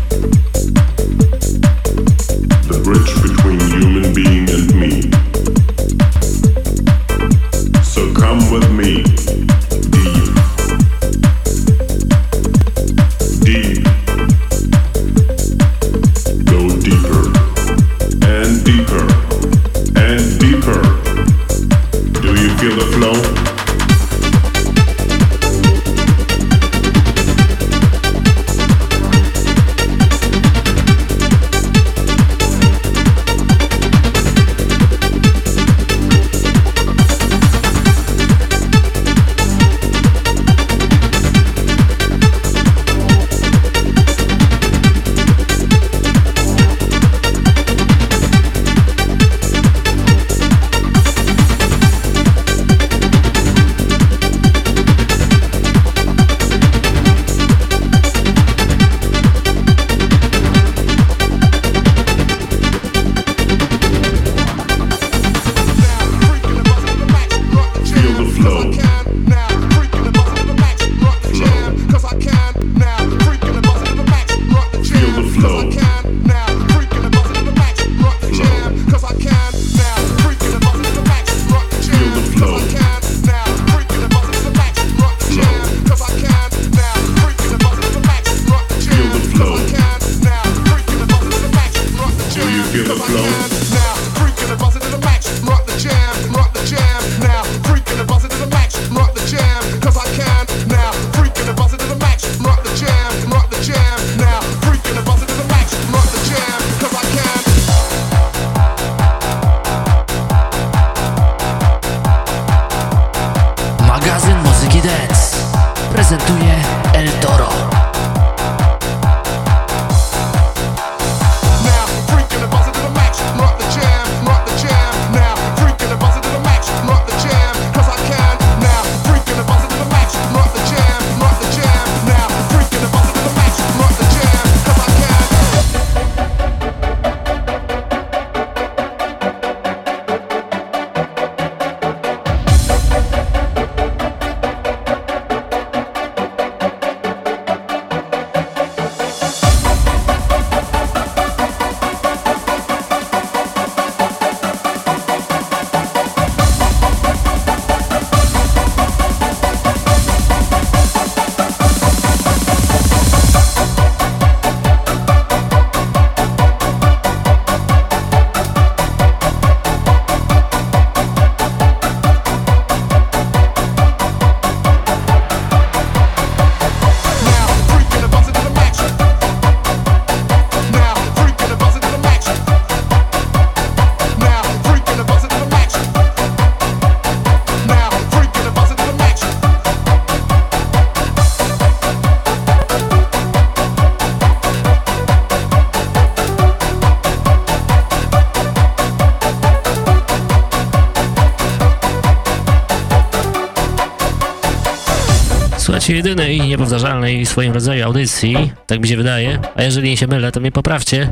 Speaker 1: Słuchajcie, jedynej niepowtarzalnej w swoim rodzaju audycji, tak mi się wydaje, a jeżeli się mylę, to mnie poprawcie,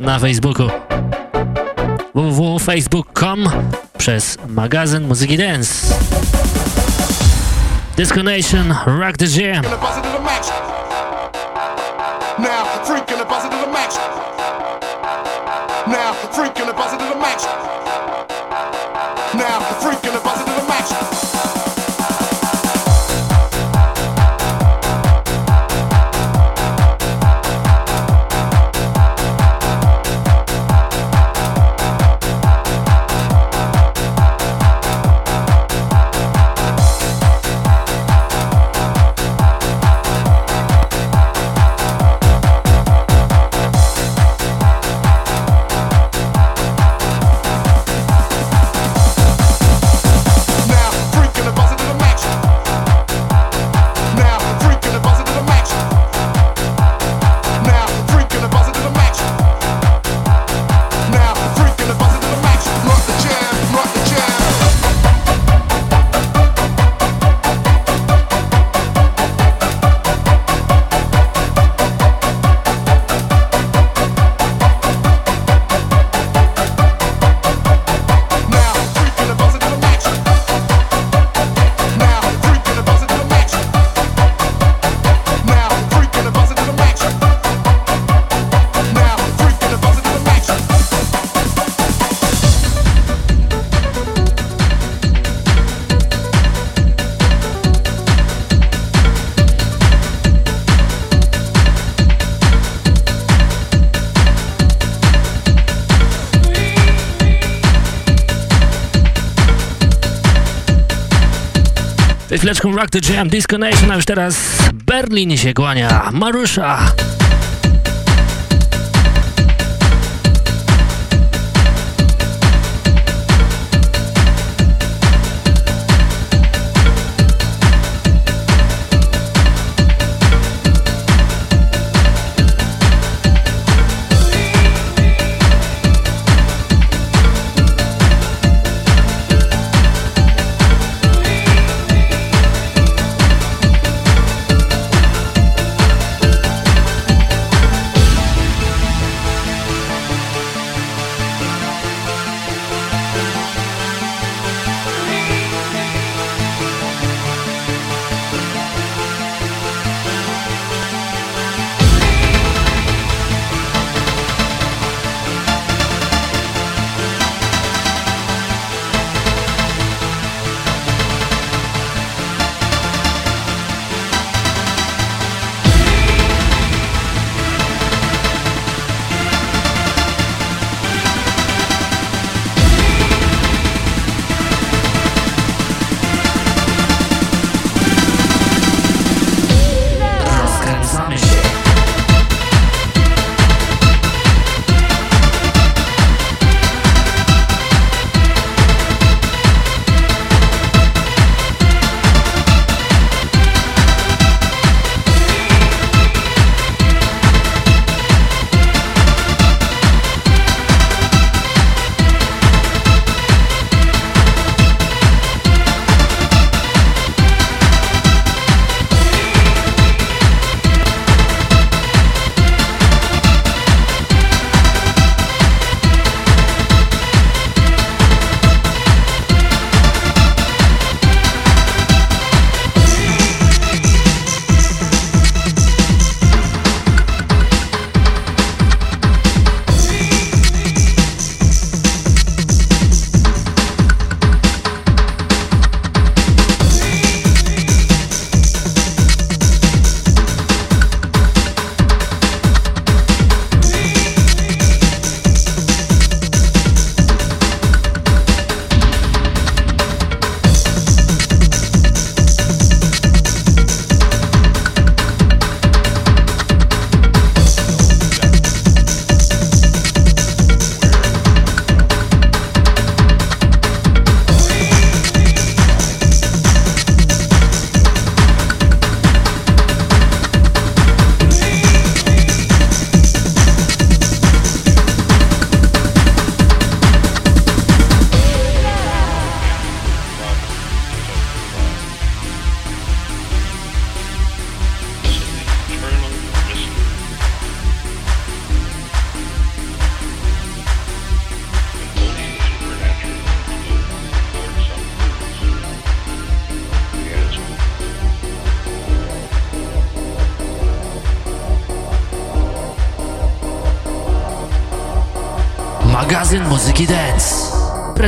Speaker 1: na Facebooku www.facebook.com przez magazyn Muzyki Dance. Disco Rock the Jam.
Speaker 13: the buzzer to the. Now, buzzer to the max. Now, freaking the buzzer to the max. Now, freaking the buzzer to the max.
Speaker 1: Chwileczką Rock the Jam, Disco Nation, a już teraz Berlin się kłania. Marusza.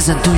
Speaker 1: Prezentuje El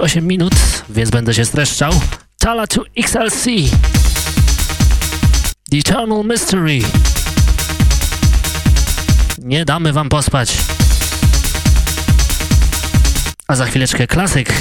Speaker 1: Państwo, zostało mi 8 minut, więc będę się streszczał. Tala to XLC. The Eternal Mystery. Nie damy Wam pospać. A za chwileczkę klasyk.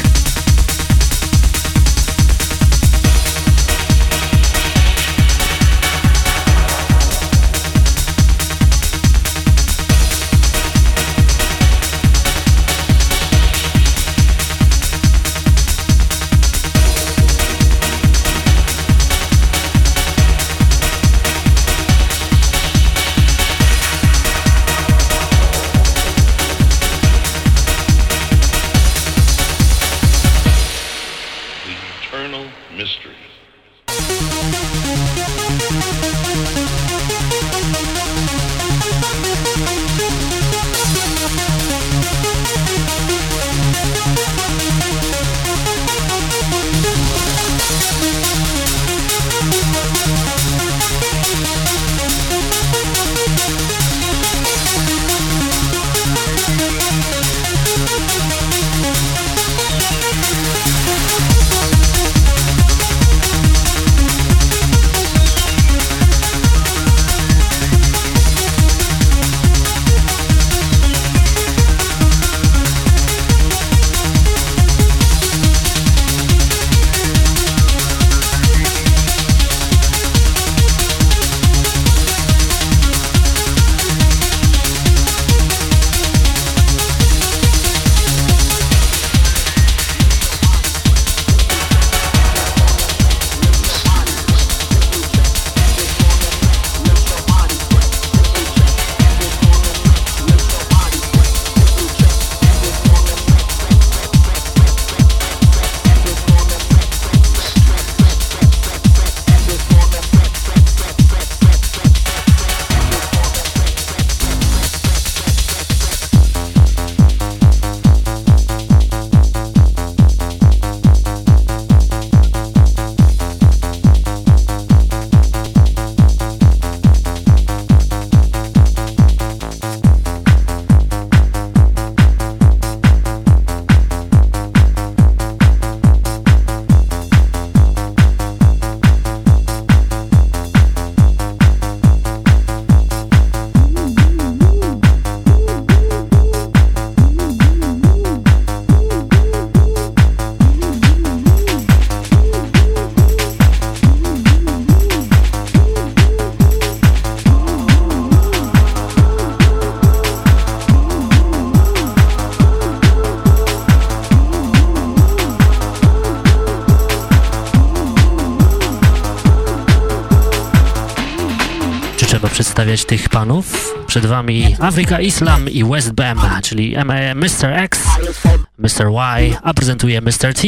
Speaker 7: Panów. Przed wami Afryka Islam i West Bam, czyli Mr. X, Mr. Y, a prezentuje Mr. T.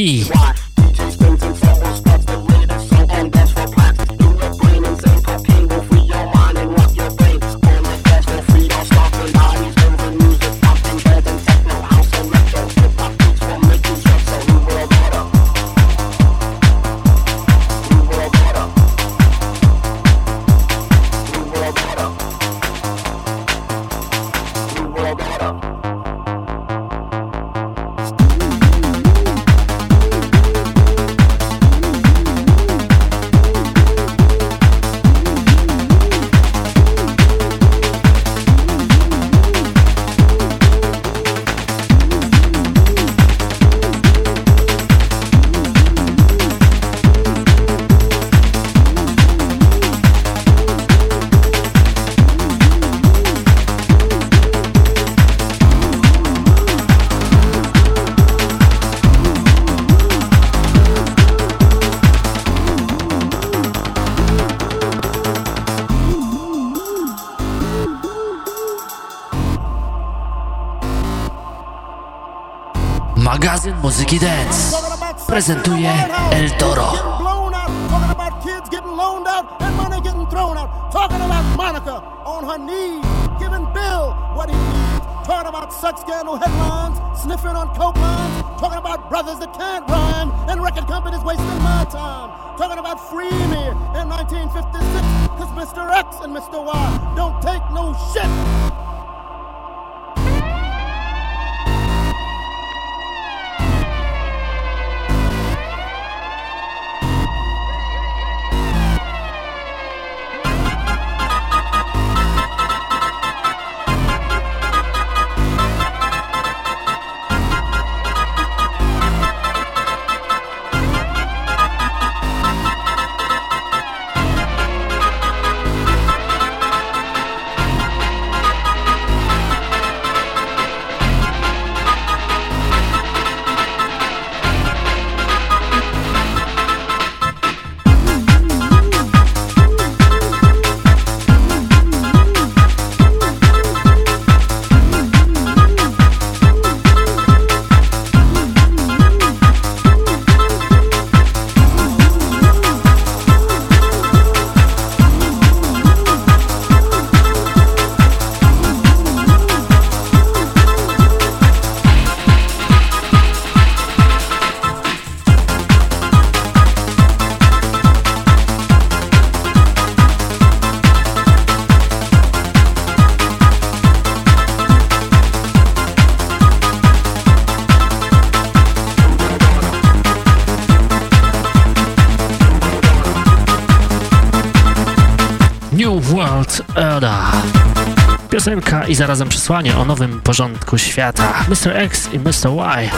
Speaker 1: i zarazem przesłanie o nowym porządku świata. Mr. X i Mr. Y.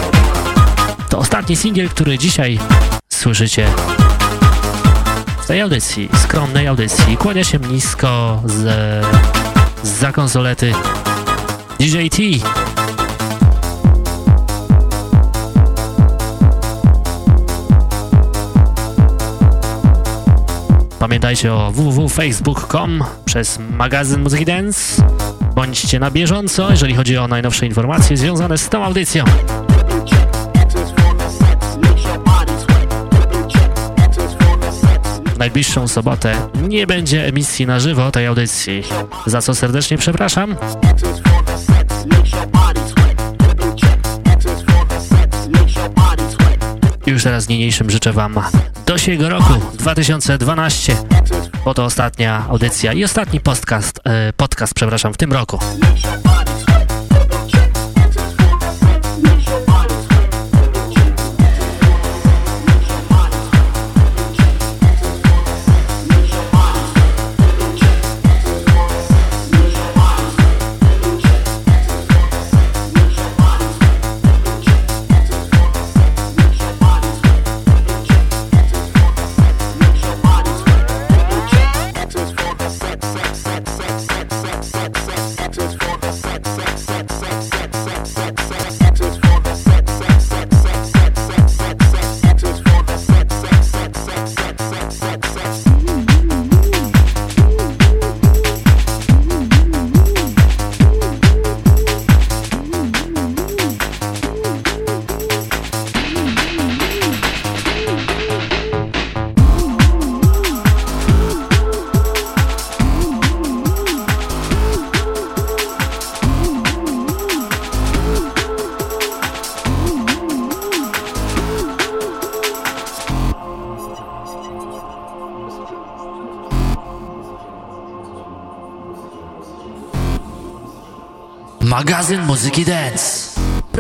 Speaker 1: To ostatni singiel, który dzisiaj słyszycie w tej audycji, skromnej audycji. Kłania się nisko z, za konsolety DJ T. Pamiętajcie o www.facebook.com przez magazyn Muzyki Dance. Bądźcie na bieżąco, jeżeli chodzi o najnowsze informacje związane z tą audycją. W najbliższą sobotę nie będzie emisji na żywo tej audycji, za co serdecznie przepraszam. Już teraz niniejszym życzę Wam dosiego roku 2012, bo to ostatnia audycja i ostatni podcast, e, podcast, przepraszam, w tym roku.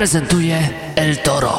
Speaker 1: Magazyn Muzyki Dance prezentuje El Toro.